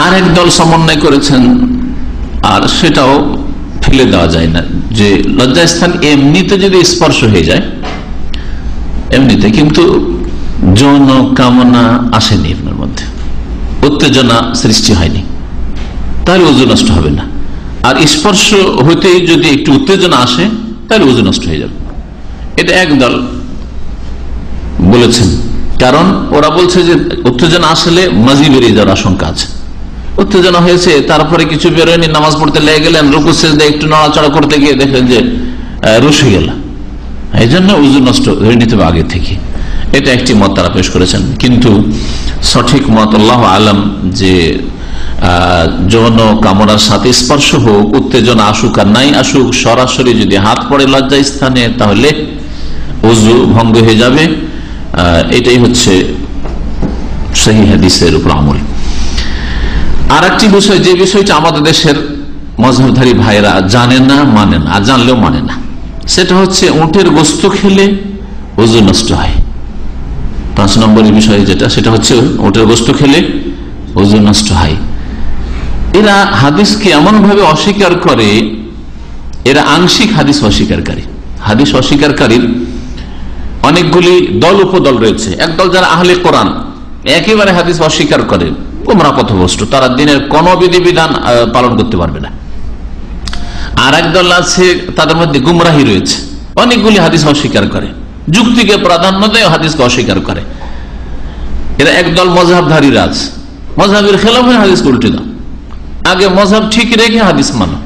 আর এক দল সমন্বয় করেছেন, আর সেটাও ফেলে দেওয়া যায় না। যে লজ্জাস্থান এমনিতে যদি স্পর্শ হয়ে যায়, এমনিতে কিন্তু যৌন কামনা আসেনি আপনার মধ্যে। উত্তেজনা সৃষ্টি হয়নি। তাহলে ওজন নষ্ট হবে না। আর স্পর্শ হইতেই যদি একটু উত্তেজনা আসে, তাহলে ওজন নষ্ট হয়ে যাবে। এটা একদল বলেছেন। কারণ ওরা বলছে যে উত্তেজনা আসলে মাঝি বেরিয়ে যাওয়ার আশঙ্কা আছে। উত্তেজনা হয়েছে, তারপরে কিছু বেরোয়নি নামাজ পড়তে লেগে গেলেন রুকু সেজদা একটু নড়াচড়া করতে গিয়ে দেখলেন যে রুশে গেল। এই জন্য উজু নষ্ট ধরে নিতে হবে আগে থেকে। এটা একটি মত তারা পেশ করেছেন। কিন্তু সঠিক মত আল্লাহ আলম যে যৌন কামনার সাথে স্পর্শ হোক, উত্তেজনা আসুক আর নাই আসুক, সরাসরি যদি হাত পড়ে লজ্জা স্থানে, তাহলে উজু ভঙ্গ হয়ে যাবে। এটাই হচ্ছে সেই হাদিসের উপর আমল। আর একটি বিষয়, যে বিষয়টা আমাদের দেশের মজহবধারী ভাইরা জানে না মানে না, আর জানলেও মানে না। সেটা হচ্ছে উঁটের গোস্ত খেলে ওজন নষ্ট হয়। পাঁচ নম্বরের বিষয় যেটা, সেটা হচ্ছে উঁটের গোস্ত খেলে ওজন নষ্ট হয়। এরা হাদিসকে এমন ভাবে অস্বীকার করে, এরা আংশিক হাদিস অস্বীকারী। হাদিস অস্বীকারীর অনেকগুলি দল, উপদল রয়েছে। একদল যারা আহলে কোরআন, একেবারে হাদিস অস্বীকার করে। গোমরা পথভ্রষ্ট তারা দিনের কোন বিধিবিধান পালন করতে পারবে না। আর একদল আছে, তাদের মধ্যে গুমরাহি রয়েছে। অনেকগুলি হাদিস অস্বীকার করে। যুক্তিকে প্রাধান্য দেয়, হাদিসকে অস্বীকার করে। এরা একদল মজাবধারীরা আছে মজাহের খেলাফ হাদিস উল্টে দাও। আগে মজাব ঠিক রেখে হাদিস মানো।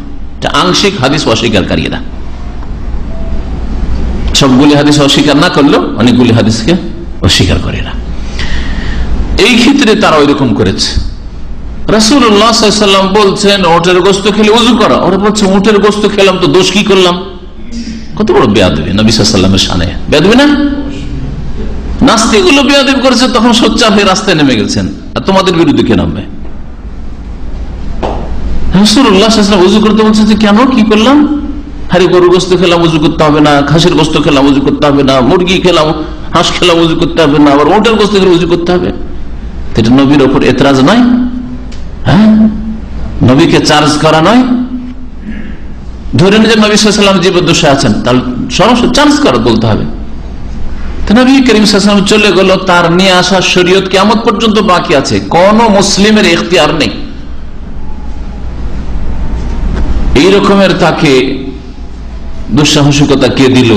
আংশিক হাদিস অস্বীকারীরা সবগুলি হাদিস অস্বীকার না করলেও অনেকগুলি হাদিসকে অস্বীকার করে এই ক্ষেত্রে তারা ওইরকম করেছে। রসুল্লাহাম বলছেন, ওটের গোস্ত খেলে উজু করা। ওরা বলছে উটের গোস্ত খেলাম তো দোষ কি করলাম? কত বড় বেয়াদবি, নবী সাল্লামের সানে বেয়াদবি না? নাস্তিকগুলো বেয়াদবি করেছে, তখন সোচ্চার হয়ে রাস্তায় নেমে গেছেন। আর তোমাদের বিরুদ্ধে কে নামবে? রসুল্লাহাম উজু করতে বলছে যে, কেন? কি করলাম? হারি গরু গোস্ত খেলাম উজু করতে হবে না। খাসির গোস্ত খেলাম উজু করতে হবে না। মুরগি খেলাম, হাঁস খেলাম উজু করতে হবে না। আবার ওটার গোস্ত খেলে উজু করতে হবে। এটা নবীর ওপর এতরাজ নয় হ্যাঁ? নবীকে চার্জ করা নয় ধরে নিয়ে নবী সাল্লাম জীবদ্দশা আছেন, তাহলে সরাসরি চার্জ করা বলতে হবে। নবী করিম সাল্লাম চলে গেল, তার নিয়ে আসা শরীয়ত কেমন পর্যন্ত বাকি আছে। কোন মুসলিমের এখতিয়ার নেই। এই রকমের তাকে দুঃসাহসিকতা কে দিল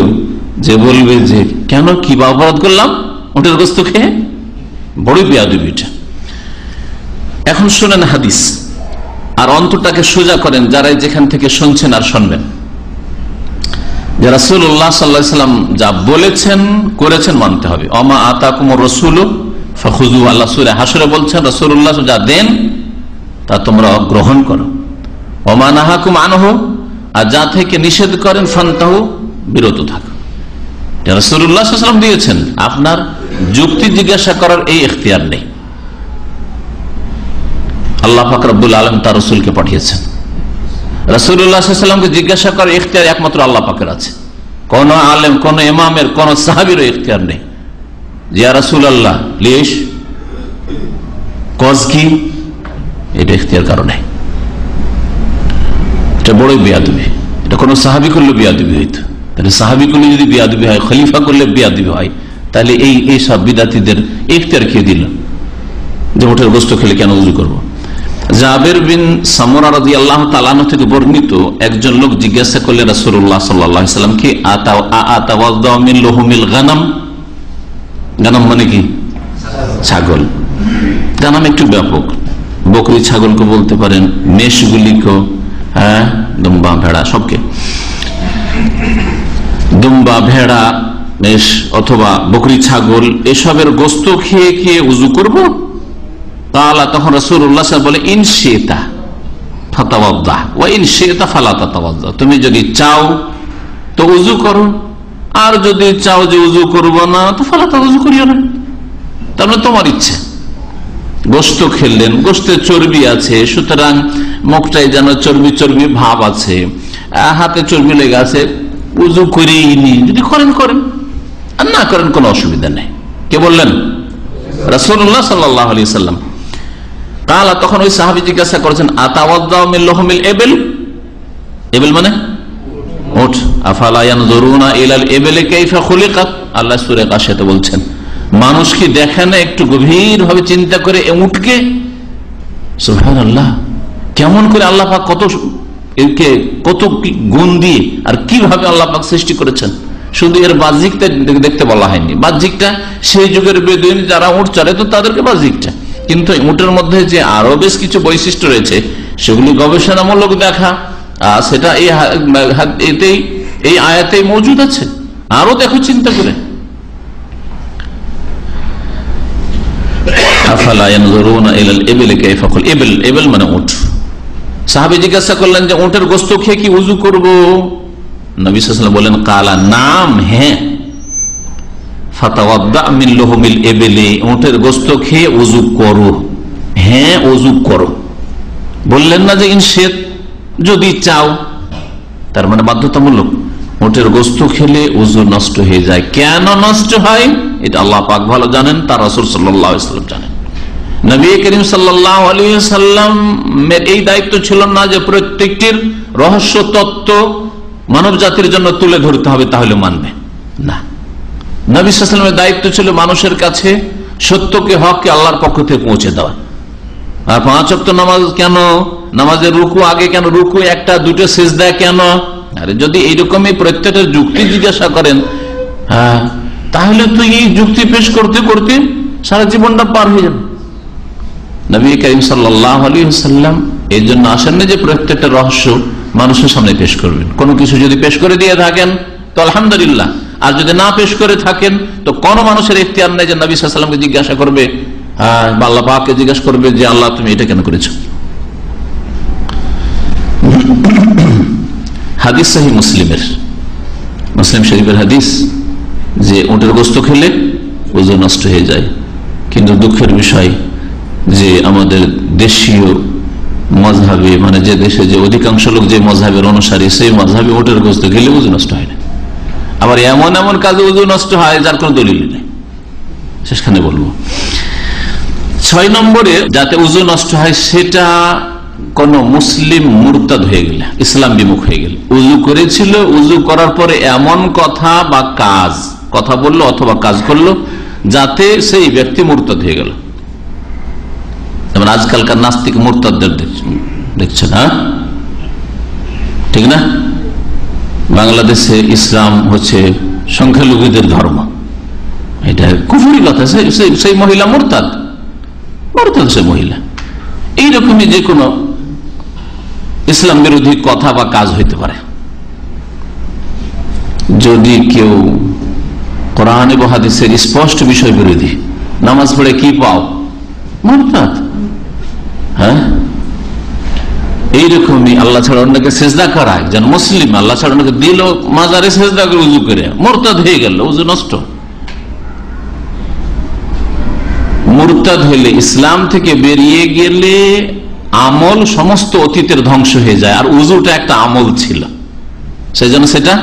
যে বলবে যে, কেন কি বা অপরাধ করলাম? ওটার গোস্ত খেয়ে? বড়ই বেয়াদবিটা এখন শোনেন হাদিস, আর অন্তরটাকে সোজা করেন যারা যেখান থেকে শুনছেন আর শুনবেন। যে বলেছেন, করেছেন মানতে হবে। অমা আতা কুমর রসুল আল্লাহ সুরে হাসুরে বলছেন রসুল্লাহ যা দেন, তা তোমরা গ্রহণ করো। অমা নাহাকুম আনহ, আর যা থেকে নিষেধ করেন, ফান্তাহ, বিরত থাকো। দিয়েছেন, আপনার যুক্তি জিজ্ঞাসা করার এই এখতিয়ার নেই। আল্লাহ ফাকরাবুল আলম তার রসুলকে পাঠিয়েছেন। রসুল্লাহামকে জিজ্ঞাসা করার ইখতিয়ার একমাত্র আল্লাহ পাকের আছে। কোন আলেম, কোন ইমামের, কোন সাহাবিরও ইখতিয়ার নেই। জিয়া রসুল আল্লাহ লিস কজ এটা ইখতিয়ার কারণে এটা বড়ই বিয়াদবি। এটা কোন সাহাবি করলে বিয়াদবি হইতো। তাহলে সাহাবি করলে যদি বিয়াদবি হয়, খলিফা করলে বিয়াদবি হয়, তাহলে এই এই সব বিদাতিদের ইখতিয়ার খেয়ে দিল? যে ওঠের গোস্ত খেলে কেন উজু করব? জাবের বিন সামরা রাজি আল্লাহ তালানো থেকে বর্ণিত একজন লোক জিজ্ঞাসা করলেন রাসুল্লাহ সাল্লামকে লোহমিল গানাম? গানাম মানে কি? ছাগল। গানাম একটু ব্যাপক। বকরি ছাগলকে বলতে পারেন, মেষগুলিকে হ্যাঁ দুম্বা, ভেড়া, সবকে। দুম্বা, ভেড়া অথবা বকরি, ছাগল, এসবের গোস্ত খেয়ে খেয়ে উজু করব? তাহলে তখন রসুল্লাহ বলে, ইন শেতা ফাতাবাদ্দাহ ও ইন শেতা ফালাতাবাদ্দাহ তুমি যদি চাও তো উজু করো, আর যদি চাও যে উজু করব না, তো ফালাতা উজু করিও না। তার মানে তোমার ইচ্ছে। গোস্ত খেললেন গোস্তের চর্বি আছে, সুতরাং মুখটাই যেন চর্বি চর্বি ভাব আছে হাতে চর্বি লেগে আছে উজু করেই নি। যদি করেন করেন। আর না করেন, কোনো অসুবিধা নেই। কে বললেন? রাসুল্লাহ সাল্লাহ আলি সাল্লাম। তাহলে তখন ওই সাহাবি জিজ্ঞাসা করেছেন এবেল? এবেল মানে? বলছেন, মানুষ কি দেখে না একটু গভীর ভাবে চিন্তা করে উঠকে? কেমন করে আল্লাহ কত কত গুণ দিয়ে আর কীভাবে আল্লাহ পাক সৃষ্টি করেছেন? শুধু এর বাহ্যিকটা দেখতে বলা হয়নি। বাহ্যিকটা সেই যুগের বেদিন যারা উঠ চড়ে, তো তাদেরকে বাহ্যিকটা। কিন্তু উটের মধ্যে যে আরও বেশ কিছু বৈশিষ্ট্য রয়েছে, সেগুলি গবেষণামূলক দেখা। আর সেটা এই এতেই এই আয়াতেই মজুদ আছে। আরও দেখো চিন্তা করে। মানে উঠ সাহাবি জিজ্ঞাসা করলেন যে উটের গোস্ত খেয়ে কি উজু করব? নবী বলেন, কালা নাম হ্যাঁ। ওটের গোস্ত খেয়ে করো। হ্যাঁ করো। বললেন না যে যদি চাও। তার মানে বাধ্যতামূলক। ওটের গোস্ত খেলে উজু নষ্ট হয়ে যায়। কেন নষ্ট হয়? এটা আল্লাহ পাক ভালো জানেন, তার রসুল সাল্লাম জানেন। নবী করিম সাল্লামের এই দায়িত্ব ছিল না যে প্রত্যেকটির রহস্য তত্ত্ব মানব জাতির জন্য তুলে ধরতে হবে, তাহলে মানবে। না। নবী সালামের দায়িত্ব ছিল মানুষের কাছে সত্যকে, হককে আল্লাহর পক্ষ থেকে পৌঁছে দেওয়া। আর পাঁচ অক্ট নামাজ কেন? নামাজের রুকু আগে কেন? রুকু একটা, দুটো শেষ দেয় কেন? আরে যদি এইরকমই প্রত্যেকটা যুক্তি জিজ্ঞাসা করেন হ্যাঁ তাহলে তো এই যুক্তি পেশ করতে করতে সারা জীবনটা পার হয়ে যাবে। নবী করিম সাল্লাম এই জন্য আসেন না যে প্রত্যেকটা রহস্য মানুষের সামনে পেশ করবেন। কোনো কিছু যদি পেশ করে দিয়ে থাকেন, তো আলহামদুলিল্লাহ। আর যদি না পেশ করে থাকেন, তো কোন মানুষের ইখতিয়ার নেই যে নবী সাল্লামকে জিজ্ঞাসা করবে বা আল্লাহ জিজ্ঞাসা করবে যে, আল্লাহ, তুমি এটা কেন করেছ? হাদিস সাহি মুসলিমের। মুসলিম শরীফের হাদিস যে ওটের গোস্ত খেলে ওজু নষ্ট হয়ে যায়। কিন্তু দুঃখের বিষয় যে আমাদের দেশীয় মজহাবে মানে যে দেশে যে অধিকাংশ লোক যে মজহাবের অনুসারী, সেই মজহাবে ওটের গোস্ত খেলে উজু নষ্ট হয় না। আবার এমন এমন কাজে উজু নষ্ট হয় যার কোনো দলিল নেই। শেষখানে বলব। ছয় নম্বরে যাতে উজু নষ্ট হয়, সেটা কোন মুসলিম মুরতাদ হয়ে গেলে, ইসলাম বিমুখ হয়ে গেলে। উজু করেছিল, উজু করার পরে এমন কথা বা কাজ, কথা বলল অথবা কাজ করল, যাতে সেই ব্যক্তি মুরতাদ হয়ে গেল। যেমন আজকালকার নাস্তিক মুরতাদদের দেখছেন হ্যাঁ? ঠিক না? বাংলাদেশে ইসলাম হচ্ছে সংখ্যালঘুদের ধর্ম। এটা কুফুরি কথা সেই মহিলা মোরতাদ। মোরতাদ সে মহিলা। এইরকমই যে কোনো ইসলাম বিরোধী কথা বা কাজ হইতে পারে। যদি কেউ কোরআন এবং হাদিসের স্পষ্ট বিষয় বিরোধী, নামাজ পড়ে কি পাও? মোরতাদ। হ্যাঁ? এইরকমই আল্লাহ ছাড়া অন্যকে সেজদা করা একজন মুসলিম আল্লাহ ছাড়া অন্যকে দিল, মাজারে সেজদা করে উজু করে। মোরতাদ হয়ে গেল, উজু নষ্ট। মুরতাদ হইলে ইসলাম থেকে বেরিয়ে গেলে আমল সমস্ত অতীতের ধ্বংস হয়ে যায়, আর উজুটা একটা আমল ছিল। সেই জন্য সেটা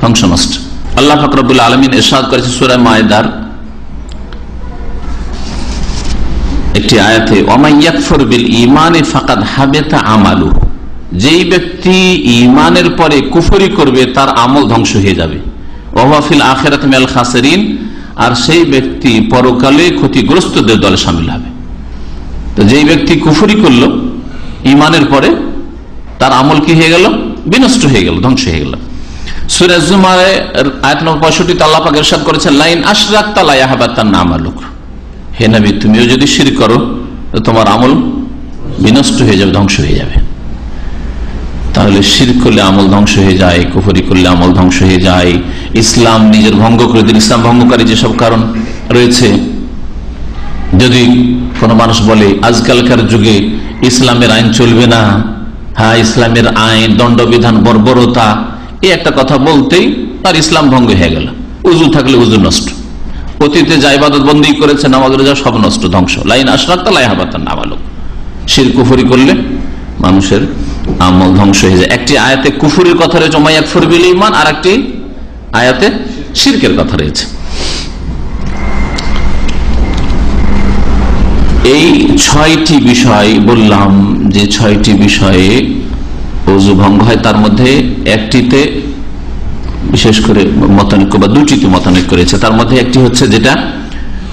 ধ্বংস নষ্ট আল্লাহ ফকরবুল্লা আলমিন এরশাদ করেছে সুরায় মায়দার। একটি আয়াতে ওমাইয়াকফর বিল ইমানে ফাকাদ হাবেতা আমালু যেই ব্যক্তি ইমানের পরে কুফরি করবে, তার আমল ধ্বংস হয়ে যাবে। ওহাফিল আখেরাত মেল খাসেরিন। আর সেই ব্যক্তি পরকালে ক্ষতিগ্রস্তদের দলে সামিল হবে। তো যেই ব্যক্তি কুফরি করল ইমানের পরে তার আমল কি হয়ে গেল? বিনষ্ট হয়ে গেল, ধ্বংস হয়ে গেল। সুরাজুমারে আয়াত নম্বর পঁয়ষট্টি আল্লাপাক এরশাদ করেছেন, লাইন আশরাক আহবাদ তার নাম আলুক হে নবী, তুমিও যদি শির করো তোমার আমল বিনষ্ট হয়ে যাবে, ধ্বংস হয়ে যাবে। তাহলে শির করলে আমল ধ্বংস হয়ে যায়, কুফরি করলে আমল ধ্বংস হয়ে যায়। ইসলাম নিজের ভঙ্গ করে দিন। ইসলাম ভঙ্গকারী যেসব কারণ রয়েছে, যদি কোনো মানুষ বলে, আজকালকার যুগে ইসলামের আইন চলবে না হ্যাঁ ইসলামের আইন, দণ্ডবিধান, বর্বরতা, এই একটা কথা বলতেই তার ইসলাম ভঙ্গ হয়ে গেল। উজু থাকলে উজু নষ্ট। অতীতে যা ইবাদত বন্দী করেছে নামাজ যা সব নষ্ট, ধ্বংস। লাইন আশরাক লাই হাবাতার নামালক শির কুফুরি করলে মানুষের আমল ধ্বংস হয়ে যায়। একটি আয়াতে কুফুরির কথা রয়েছে ওমাইয়াক ফরবিল ইমান আর একটি আয়াতে শিরকের কথা রয়েছে। এই ছয়টি বিষয় বললাম, যে ছয়টি বিষয়ে অজু ভঙ্গ হয়, তার মধ্যে একটিতে বিশেষ করে মতানৈক্য বা দুটিতে মতানৈক্য রয়েছে। তার মধ্যে একটি হচ্ছে যেটা,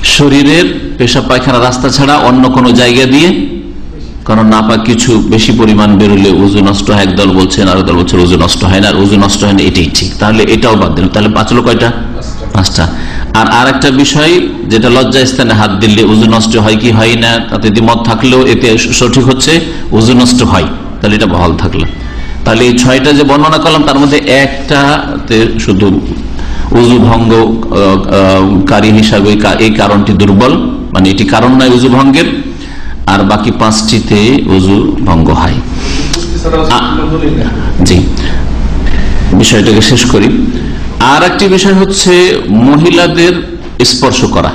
শরীরের পেশা পায়খানা রাস্তা ছাড়া অন্য কোনো জায়গা দিয়ে, কারণ না নাপাক কিছু বেশি পরিমাণ বেরোলে উজু নষ্ট হয়, একদল বলছেন আর দল বলছে উজু নষ্ট হয় না, আর উজু নষ্ট হয় না, এটাই ঠিক। তাহলে এটাও বাদ দিলাম। তাহলে বাঁচলো কয়টা? পাঁচটা। আর আর একটা বিষয়, যেটা লজ্জা স্থানে হাত দিলে উজু নষ্ট হয় কি হয় না, তাতে দ্বিমত থাকলেও এতে সঠিক হচ্ছে উজু নষ্ট হয়। তাহলে এটা বহাল থাকল। তাহলে এই ছয়টা যে বর্ণনা করলাম, তার মধ্যে একটাতে শুধু উজু ভঙ্গ কারী হিসাবে এই কারণটি দুর্বল মানে এটি কারণ নয় উজু ভঙ্গের আর বাকি পাঁচটিতে উজু ভঙ্গ হয় জি। বিষয়টাকে শেষ করি। আর একটি বিষয় হচ্ছে মহিলাদের স্পর্শ করা।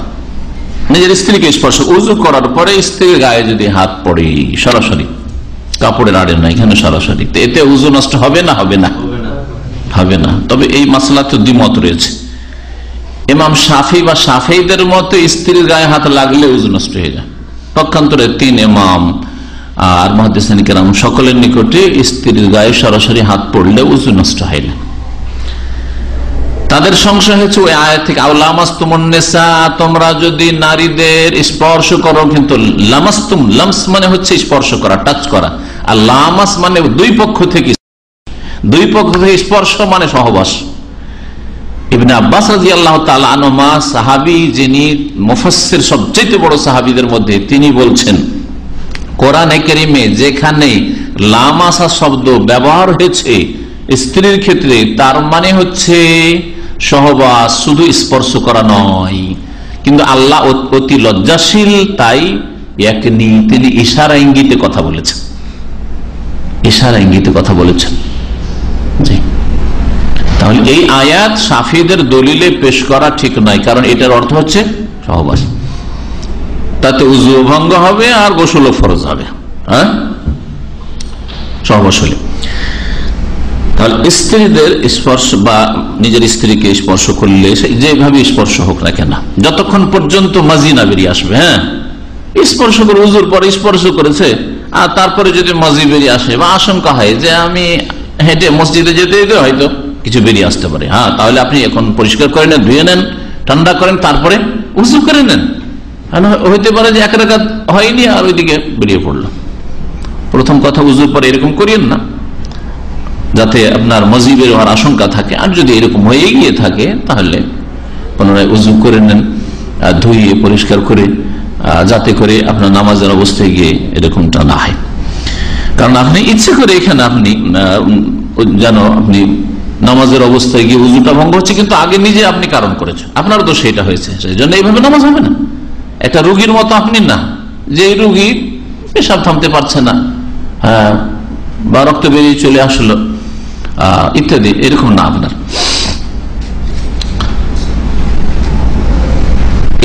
নিজের স্ত্রীকে স্পর্শ, উজু করার পরে স্ত্রীর গায়ে যদি হাত পড়ে, সরাসরি। কাপড়ের আড়ে না এখানে সরাসরি? এতে উজু নষ্ট হবে না? হবে না। হবে না। তবে এই মাসলা তো দ্বিমত রয়েছে। এমাম সাফি বা সাফেইদের মতো স্ত্রীর গায়ে হাত লাগলে উজু নষ্ট হয়ে যায়। পক্ষান্তরে তিন এমাম আর মহাদিসানিকেরাম সকলের নিকটে স্ত্রীর গায়ে সরাসরি হাত পড়লে উজু নষ্ট হয় না। তাদের সংশয় হচ্ছে ওই আয় থেকে আউলামাস্তুমনেসা তোমরা যদি নারীদের স্পর্শ করো, কিন্তু লামাস্তুম, লামস মানে হচ্ছে স্পর্শ করা টাচ করা। আর লামাস মানে দুই পক্ষ থেকে দুই পক্ষ থেকে স্পর্শ মানে সহবাস। তিনি বলছেন, কোরআনে কেরিমে যেখানে লামাসা শব্দ ব্যবহার হয়েছে স্ত্রীর ক্ষেত্রে, তার মানে হচ্ছে সহবাস শুধু স্পর্শ করা নয়। কিন্তু আল্লাহ অতি লজ্জাশীল, তাই একনি তিনি ইশারা ইঙ্গিতে কথা বলেছেন। ইশারা ইঙ্গিতে কথা বলেছেন। তাহলে এই আয়াত সাফিদের দলিলে পেশ করা ঠিক নয়, কারণ এটার অর্থ হচ্ছে সহবাস। তাতে উজু ভঙ্গ হবে আর গোসল ফরজ হবে। হ্যাঁ? সহবাস হলে। তাহলে স্ত্রীদের স্পর্শ বা নিজের স্ত্রীকে স্পর্শ করলে যেভাবে স্পর্শ হোক না কেন, যতক্ষণ পর্যন্ত মাজি না বেরিয়ে আসবে হ্যাঁ? স্পর্শ করে উজুর পরে স্পর্শ করেছে আর তারপরে যদি মাজি বেরিয়ে আসে বা আশঙ্কা হয় যে আমি হেঁটে মসজিদে যেতে যেতে হয়তো কিছু বেরিয়ে আসতে পারে। হ্যাঁ তাহলে আপনি এখন পরিষ্কার করে নেন ধুয়ে নেন ঠান্ডা করেন তারপরে উজু করে নেন। আর হইতে পারে যে এক রেখা হয়নি আর ওইদিকে বেরিয়ে পড়ল। প্রথম কথা উজুর পরে এরকম করিয়েন না। যাতে আপনার মজিবের হওয়ার আশঙ্কা থাকে। আর যদি এরকম হয়ে গিয়ে থাকে তাহলে পুনরায় উজু করে নেন আহ, ধুইয়ে পরিষ্কার করে যাতে করে আপনার নামাজের অবস্থায় গিয়ে এরকমটা না হয়। কারণ আপনি ইচ্ছে করে এখানে আপনি যেন আপনি নামাজের অবস্থায় গিয়ে উজুটা ভঙ্গ হচ্ছে, কিন্তু আগে নিজে আপনি কারণ করেছেন। আপনার তো সেটা হয়েছে। সেই জন্য এইভাবে নামাজ হবে না। একটা রুগীর মতো আপনি না। যে রুগী পেশাব থামতে পারছে না হ্যাঁ বা রক্ত বেরিয়ে চলে আসলো ইত্যাদি, এরকম না আপনার।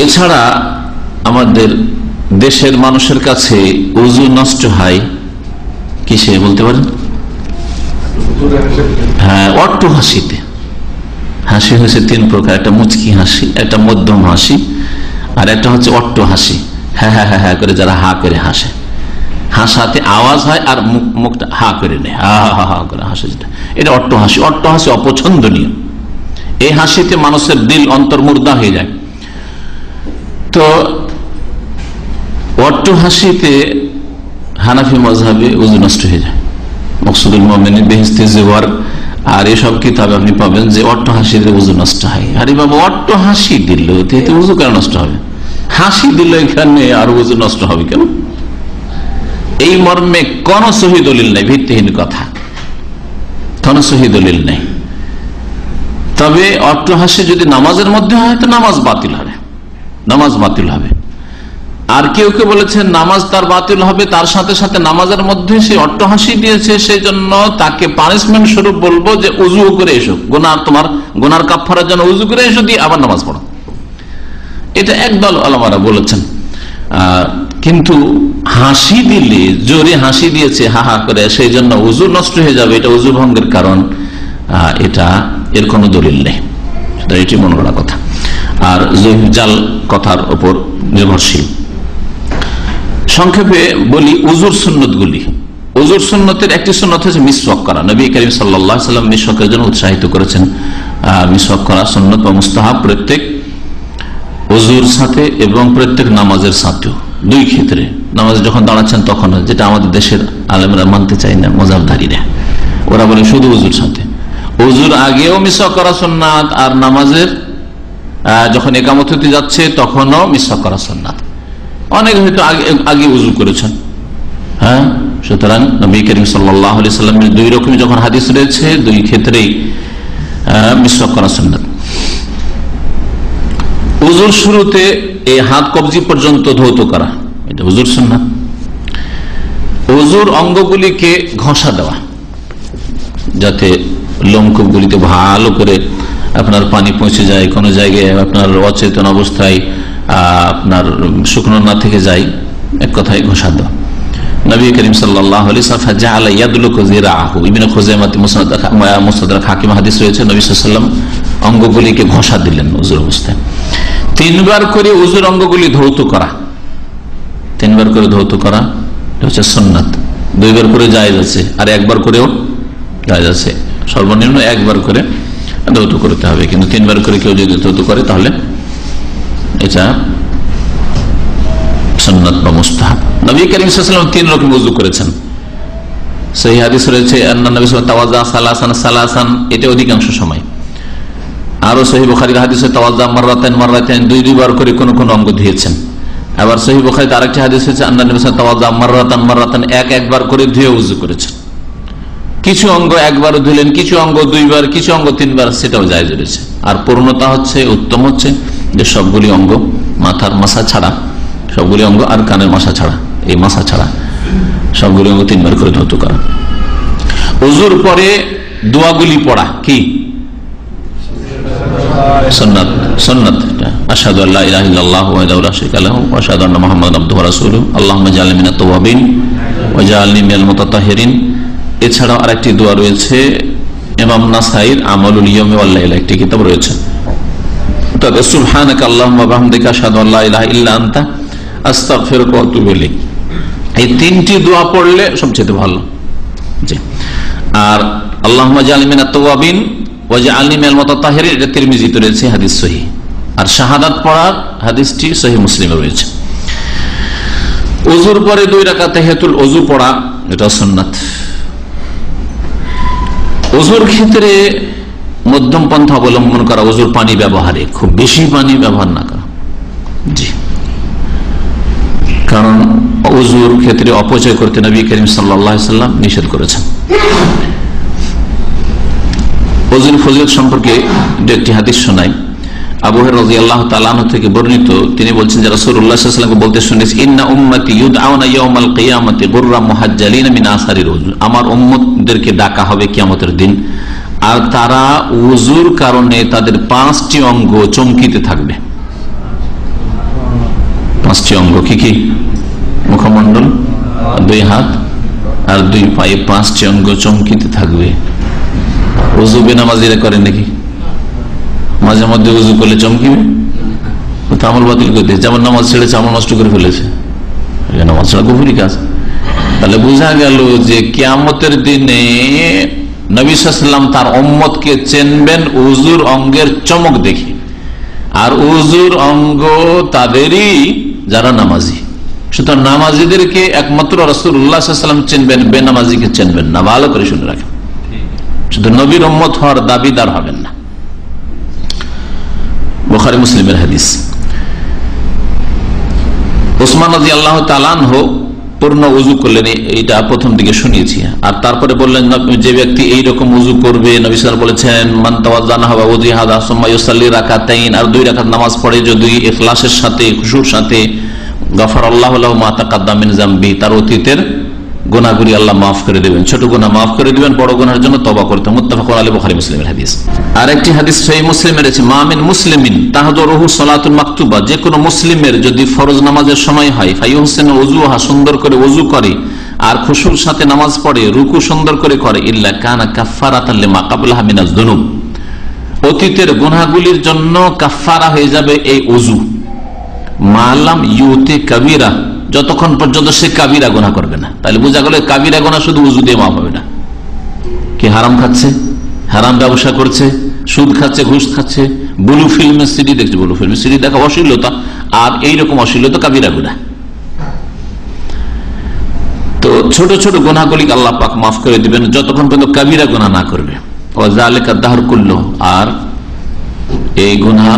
এছাড়া আমাদের দেশের মানুষের কাছে উজু নষ্ট হয় কিসে বলতে পারেন? হ্যাঁ অট্ট হাসিতে। হাসি হয়েছে তিন প্রকার, একটা মুচকি হাসি, একটা মধ্যম হাসি, আর একটা হচ্ছে অট্ট হাসি। হ্যাঁ হ্যাঁ হ্যাঁ হ্যাঁ করে যারা হা করে হাসে। হাসাতে আওয়াজ হয় আর মুখ, মুখটা হা করে নেয়। হা হা হা করে হাসে যেটা। এটা অট্ট হাসি। অট্ট হাসি অপছন্দনীয়। এই হাসিতে মানুষের দিল অন্তর্মুর্দা হয়ে যায়। তো হাসিতে হানাফি মজাবে উজু নষ্ট হয়ে যায়। মকসুদুল মোমেনের বেহেস্তে জেওয়ার আর এসব কিতাবে আপনি পাবেন যে অট্ট হাসিতে উজু নষ্ট হয়। আরে বাবা, অট্ট হাসি দিল এতে উজু কেন নষ্ট হবে? হাসি দিল এখানে আর উজু নষ্ট হবে কেন? এই মর্মে কোন সহি দলিল নেই, ভিত্তিহীন কথা। কোন সহি দলিল নেই। তবে অট্ট হাসি যদি নামাজের মধ্যে হয়, তো নামাজ বাতিল হবে। নামাজ বাতিল হবে। আর কেউ কেউ বলেছেন নামাজ তার বাতিল হবে, তার সাথে সাথে নামাজের মধ্যে সে অট্টহাসি দিয়েছে, সেই জন্য তাকে পানিশমেন্ট স্বরূপ বলব যে উজু করে এসো। গোনার তোমার গোনার কাপড়ার জন্য উজু করে এসো, দিয়ে আবার নামাজ পড়ো। এটা একদল আলমারা বলেছেন। কিন্তু হাসি দিলে, জোরে হাসি দিয়েছে, হা হা করে, সেই জন্য উজু নষ্ট হয়ে যাবে, এটা উজু ভঙ্গের কারণ। এটা এর কোনো দলিল নেই। এটি মনে করা কথা। আর জাল কথার উপর নির্ভরশীল। সংক্ষেপে বলি উজুর সুন্নতগুলি। উজুর সুন্নতের একটি সুন্নত হচ্ছে মিসওয়াক করা। নবী করিম সাল্লাহ সাল্লাম মিসওয়াকের জন্য উৎসাহিত করেছেন। মিসওয়াক করা সুন্নত বা মুস্তাহাব প্রত্যেক অজুর সাথে এবং প্রত্যেক নামাজের সাথেও। দুই ক্ষেত্রে। নামাজ যখন দাঁড়াচ্ছেন তখন যেটা আমাদের দেশের আলেমরা মানতে চাই না মজাবধারীরা ওরা বলে শুধু উজুর সাথে। উজুর আগেও মিসওয়াক করা সন্ন্যাত আর নামাজের যখন একামত হতে যাচ্ছে তখনও মিসওয়াক করা সন্ন্যাত অনেক হয়তো আগে উজু করেছেন। হ্যাঁ? সুতরাং নবী করিম সাল্লাহ দুই রকমই যখন হাদিস রয়েছে দুই ক্ষেত্রেই আহ, করা সন্ন্যাত উজুর শুরুতে এই হাত কবজি পর্যন্ত ধৌত করা এটা হুজুর সুন্নাত। উজুর অঙ্গগুলিকে ঘষা দেওয়া যাতে লোমকূপগুলিতে ভালো করে আপনার পানি পৌঁছে যায় কোনো জায়গায় আপনার অচেতন অবস্থায় আপনার শুকনো না থেকে যায় এক কথায় ঘষা দেওয়া নবী করিম হাকিম হাদিস রয়েছে। নবী সাল্লাম অঙ্গগুলিকে ঘষা দিলেন উজুর অবস্থায়। তিনবার করে উজুর অঙ্গগুলি ধৌত করা। তিনবার করে ধৌত করা হচ্ছে সন্ন্যাত দুইবার করে জায়েজ আছে, আর একবার করেও জায়েজ আছে। সর্বনিম্ন একবার করে ধৌত করতে হবে, কিন্তু তিনবার করে কেউ যদি ধৌত করে, তাহলে এটা সন্ন্যত বা মুস্তাহাব। নবী করিম তিন রকম উজু করেছেন। সেই হাদিস রয়েছে এটা অধিকাংশ সময়। আরও করে কোন অঙ্গ ধুয়েছেন। আবার আরেকটি হাদিস এক একবার করে ধুয়ে উজু করেছেন। কিছু অঙ্গ একবার ধুলেন, কিছু অঙ্গ দুইবার, কিছু অঙ্গ তিনবার, সেটাও জায়জ রয়েছে। আর পূর্ণতা হচ্ছে, উত্তম হচ্ছে। যে সবগুলি অঙ্গ মাথার মাসা ছাড়া, সবগুলি অঙ্গ আর কানের মাসা ছাড়া, এই মাসা ছাড়া সবগুলি অঙ্গ তিনবার করে ধৌত করা। অজুর পরে দোয়াগুলি পড়া, কি? এছাড়াও আরেকটি দোয়া রয়েছে এমাম নাসাইর আমলুল ইয়াউমি ওয়াল লাইলা, একটি কিতাব রয়েছে। তবে সুবহানাকা আল্লাহুম্মা ওয়া বিহামদিকা আশহাদু আল্লা ইলাহা ইল্লা আনতা, আস্তাগফিরুকা ওয়া আতুবু ইলাইক। এই তিনটি দোয়া পড়লে সবচেয়ে ভালো। আর আল্লাহুম্মা জাআলনি মিনাত তাওয়াবিন ওয়াজা আলনিমেল মতো তাহের এটা তিরমিজিতে রয়েছে, হাদিস সহি। আর শাহাদাত পড়ার হাদিসটি সহি মুসলিমে রয়েছে। অজুর পরে দুই রাখা তেহেতুল অজু পড়া এটা সন্ন্যাত অজুর ক্ষেত্রে মধ্যম পন্থা অবলম্বন করা অজুর পানি ব্যবহারে, খুব বেশি পানি ব্যবহার না করা। জি। কারণ অজুর ক্ষেত্রে অপচয় করতে নবী করিম সাল্লাম নিষেধ করেছেন। ফজিল ফজিলত সম্পর্কে একটি হাদিস শোনাই। আমার উম্মতদেরকে ডাকা হবে কিয়ামতের দিন। আর তারা উজুর কারণে তাদের পাঁচটি অঙ্গ চমকিতে থাকবে। পাঁচটি অঙ্গ কি কি? মুখমণ্ডল, দুই হাত, আর দুই পায়ে পাঁচটি অঙ্গ চমকিতে থাকবে। উজু বেনামাজিরা করেন নাকি? মাঝে মধ্যে উজু করলে চমকিবে? আমল বাতিল করে দিয়েছে যেমন নামাজ ছেড়েছে, আমল নষ্ট করে ফেলেছে। নামাজ ছাড়া গভীর কাজ। তাহলে বোঝা গেল যে কেয়ামতের দিনে নবীলাম তার অম্মতকে চেনবেন উজুর অঙ্গের চমক দেখে। আর উজুর অঙ্গ তাদেরই যারা নামাজি। সুতরাং নামাজিদেরকে একমাত্র রসুল উল্লাহাম চিনবেন, বেনামাজিকে চিনবেন না, ভালো করে শুনে রাখেন। শুধু নবীর উম্মত হওয়ার দাবিদার হবেন না। বোখারি মুসলিমের হাদিস। ওসমান আল্লাহ তালান হোক পূর্ণ উজু করলেন এইটা প্রথম দিকে শুনিয়েছি। আর তারপরে বললেন যে ব্যক্তি এই রকম উজু করবে নবিসাল বলেছেন মান্তাওয়াজান হবা উজি হাদা সোম্মাইসাল্লি রাখা তাইন আর দুই রাখাত নামাজ পড়ে যদি এখলাসের সাথে, খুশুর সাথে গফর আল্লাহ মাতা কাদ্দামিন জাম্বি, তার অতীতের গোনাগুলি আল্লাহ মাফ করে দেবেন। ছোট গোনা মাফ করে দিবেন, বড় গোনার জন্য তবা করতে মুসলিমের হাদিস। আর একটি হাদিস সহি মুসলিমের আছে মামিন মুসলিমিন তাহাদুরহু সালাতুল মাকতুবা। যে কোনো মুসলিমের যদি ফরজ নামাজের সময় হয় ফাই হোসেন ওজুহা সুন্দর করে ওজু করে, আর খুশুর সাথে নামাজ পড়ে, রুকু সুন্দর করে করে, ইল্লা কানা কাফারাত মা কাবুল্লাহ মিনাজ দুনুব। অতীতের গুনাহগুলির জন্য কাফারা হয়ে যাবে এই ওজু মালাম ইউতে কবিরা। যতক্ষণ পর্যন্ত সে কাবিরা গোনা করবে না। তাহলে বোঝা গেল কাবিরা গোনা শুধু উজু দিয়ে মাফ হবে না। কে হারাম খাচ্ছে? হারাম ব্যবসা করছে, সুদ খাচ্ছে, ঘুষ খাচ্ছে, ব্লু ফিল্মের সিডি দেখছে, ব্লু ফিল্মের সিডি দেখা অশ্লীলতা, আর এইরকম অশ্লীলতা কাবিরা গুণা তো ছোট ছোট গোনাগুলি আল্লাহ পাক মাফ করে দিবেন, যতক্ষণ পর্যন্ত কাবিরা গোনা না করবে। দাহর আর এই গুনা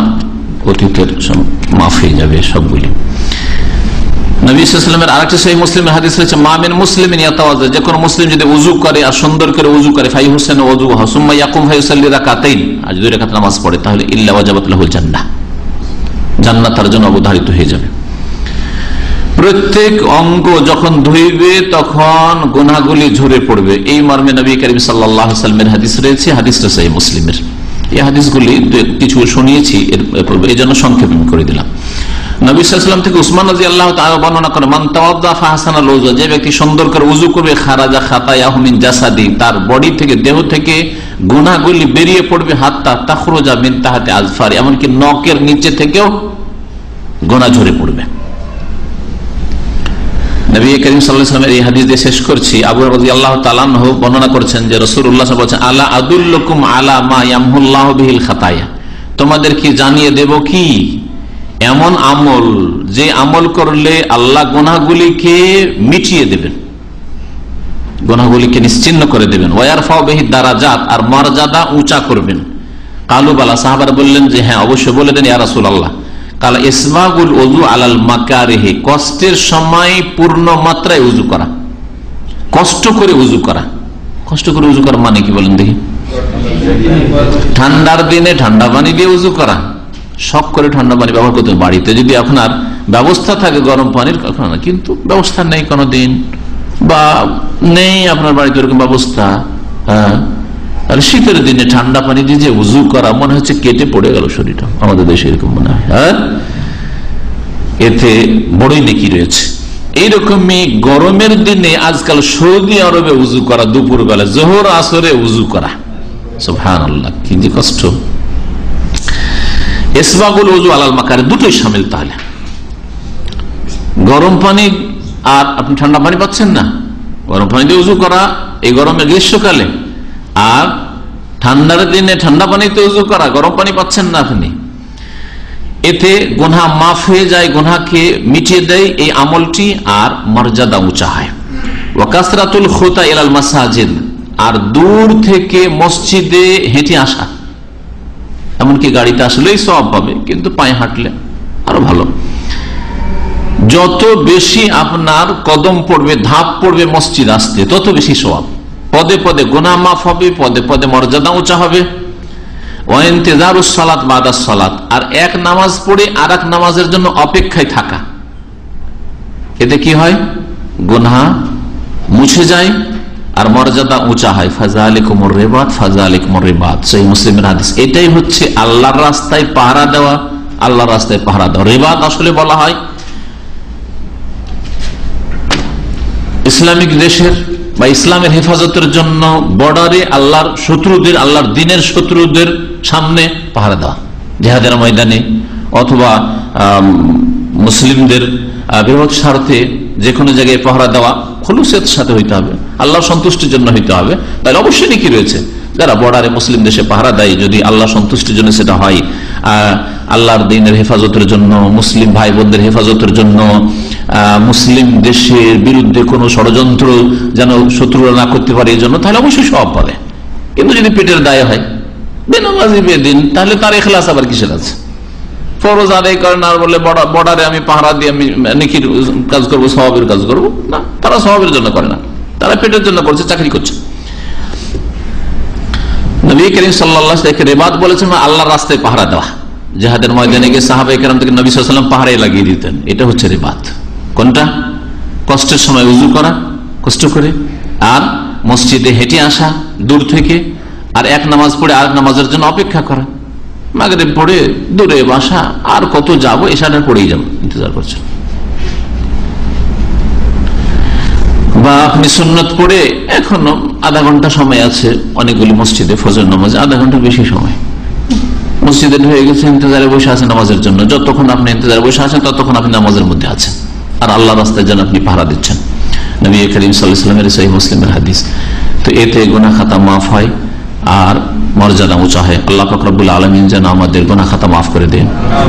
অতীতের মাফ হয়ে যাবে সবগুলি। আরেকটা হাদিস মামিন মুসলিম যে কোনো মুসলিম যদি উজু করে আর সুন্দর করে উজু করে, ফাই হুম্মা ইয়াকুম আর যদি নামাজ পড়ে, তাহলে ইল্লা তার জন্য অবধারিত হয়ে যাবে। প্রত্যেক অঙ্গ যখন ধুইবে, তখন গুনাগুলি ঝরে পড়বে। এই মর্মে নবী করিম সাল্লাহ সাল্লামের হাদিস রয়েছে, হাদিসটা সেই মুসলিমের। এই হাদিসগুলি কিছু শুনিয়েছি, এর এই জন্য সংক্ষেপ করে দিলাম। নবীলাম থেকে উসমান রাজি আল্লাহ বর্ণনা করে মান্তাহাসানা লোজা যে ব্যক্তি সুন্দর করে উজু করবে, খারাজা খাতায়াহমিন জাসাদি, তার বডি থেকে, দেহ থেকে গুনাগুলি বেরিয়ে পড়বে হাতটা তাখরোজা মিন তাহাতে আজফার, এমনকি নকের নিচে থেকেও গোনা ঝরে পড়বে। করছেন আলা খাতায়া তোমাদের কি জানিয়ে দেব কি? এমন আমল যে আমল করলে আল্লাহ গোনাগুলিকে মিটিয়ে দেবেন। গোনাগুলিকে নিশ্চিন্ন করে দেবেন। ওয়ার ফাওবেহি দারাজাত, আর মর্যাদা উঁচা করবেন। কালুবালা সাহাবার বললেন যে হ্যাঁ অবশ্যই বলে দেন ইয়ারাসুল আল্লাহ কালা ইসমাগুল ওজু আলাল মাকারেহে, কষ্টের সময় পূর্ণ মাত্রায় উজু করা। কষ্ট করে উজু করা। কষ্ট করে উজু করা মানে কি বলেন দেখি? ঠান্ডার দিনে ঠান্ডা পানি দিয়ে উজু করা। শখ করে ঠান্ডা পানি ব্যবহার করতে বাড়িতে যদি আপনার ব্যবস্থা থাকে গরম পানির কখনো কিন্তু ব্যবস্থা নেই কোনো দিন বা নেই আপনার বাড়িতে ওরকম ব্যবস্থা হ্যাঁ? শীতের দিনে ঠান্ডা পানি দিয়ে যে উজু করা, মনে হচ্ছে কেটে পড়ে গেল শরীরটা। আমাদের দেশে এরকম মনে হয় হ্যাঁ? এতে বড়ই নেকি রয়েছে। এইরকমই গরমের দিনে আজকাল সৌদি আরবে উজু করা দুপুর বেলা জোহর আসরে উজু করা। সুবহান আল্লাহ কি যে কষ্ট। এসবাগুল উজু আলাল মাকারে দুটোই সামিল তাহলে। গরম পানি আর আপনি ঠান্ডা পানি পাচ্ছেন না। গরম পানি দিয়ে উজু করা, এই গরমে গ্রীষ্মকালে। আর ঠান্ডার দিনে ঠান্ডা পানিতে উজু করা, গরম পানি পাচ্ছেন না আপনি। এতে গোনা মাফ হয়ে যায় গোনাকে মিটিয়ে দেয়, এই আমলটি আর মর্যাদা উঁচা হয়। ওয়াকাসরাতুল খোতা এলাল মাসাজিদ। আর দূর থেকে মসজিদে হেঁটে আসা। এমনকি গাড়িতে আসলেই সব পাবে, কিন্তু পায়ে হাঁটলে আরও ভালো। যত বেশি আপনার কদম পড়বে, ধাপ পড়বে মসজিদ আসতে, তত বেশি সব পদে পদে গোনা মাফ হবে, পদে পদে মর্যাদা উঁচা হবে। সালাত আর এক নামাজ পড়ে আর এক নামাজের জন্য অপেক্ষায় থাকা। এতে কি হয়? গুনহা মুছে যায় আর মর্যাদা উঁচা হয়। ফাজা আলী কুমর রেবাদ ফাজা আলী কুমর রেবাদ সেই মুসলিমের হাদিস। এটাই হচ্ছে আল্লাহর রাস্তায় পাহারা দেওয়া, আল্লাহর রাস্তায় পাহারা দেওয়া। রেবাদ আসলে বলা হয় ইসলামিক দেশের বা ইসলামের হেফাজতের জন্য বর্ডারে আল্লাহর শত্রুদের, আল্লাহর দিনের শত্রুদের সামনে পাহারা দেওয়া। জেহাদের ময়দানে অথবা মুসলিমদের বৃহৎ স্বার্থে যে কোনো জায়গায় পাহারা দেওয়া। খলুসের সাথে হইতে হবে। আল্লাহ সন্তুষ্টির জন্য হইতে হবে। তাহলে অবশ্যই নাকি রয়েছে। যারা বর্ডারে মুসলিম দেশে পাহারা দেয়, যদি আল্লাহ সন্তুষ্টির জন্য সেটা হয় আল্লাহর দিনের হেফাজতের জন্য, মুসলিম ভাই বোনদের হেফাজতের জন্য মুসলিম দেশের বিরুদ্ধে কোনো ষড়যন্ত্র যেন শত্রুরা না করতে পারে এই জন্য তাহলে অবশ্যই সব পাবে। কিন্তু যদি পেটের দায় হয়, বেনামাজি বেদিন, তাহলে তার এখলাস আবার কিসের আছে? ফরজ আদায় করেন আর বলে বর্ডারে আমি পাহারা দিয়ে আমি নিকির কাজ করব স্বভাবের কাজ করব, না, তারা স্বভাবের জন্য করে না। তারা পেটের জন্য করছে চাকরি করছে। নবী করিম সাল্লাহ রেবাদ বলেছেন আল্লাহ রাস্তায় পাহারা দেওয়া। ময়দানে গিয়ে থেকে নবী সাল্লাম পাহাড়ে লাগিয়ে দিতেন। এটা হচ্ছে কোনটা? কষ্টের সময় উজু করা, কষ্ট করে। আর মসজিদে হেঁটে আসা, দূর থেকে। আর এক নামাজ পড়ে আর নামাজের জন্য অপেক্ষা করা। মাগরে পড়ে দূরে বাসা, আর কত যাব এসাটা পড়েই যাব, ইন্তজার করছেন। বা আপনি সুন্নত পড়ে এখনও আধা ঘণ্টা সময় আছে অনেকগুলি মসজিদে ফজর নামাজ, আধা ঘণ্টা বেশি সময়। মসজিদে হয়ে গেছে, ইন্তজারে বসে আছেন নামাজের জন্য। যতক্ষণ আপনি ইন্তজারে বসে আছেন, ততক্ষণ আপনি নামাজের মধ্যে আছেন। আর আল্লাহ রাস্তায় যেন আপনি পাহারা দিচ্ছেন। নবী করিম সাল্লামের সহি মুসলিমের হাদিস। তো এতে গোনা খাতা মাফ হয়। আর মর্যাদা উঁচা হয়। আল্লাহ পাক রব্বুল আলমিন যেন আমাদের গোনা খাতা মাফ করে দেন।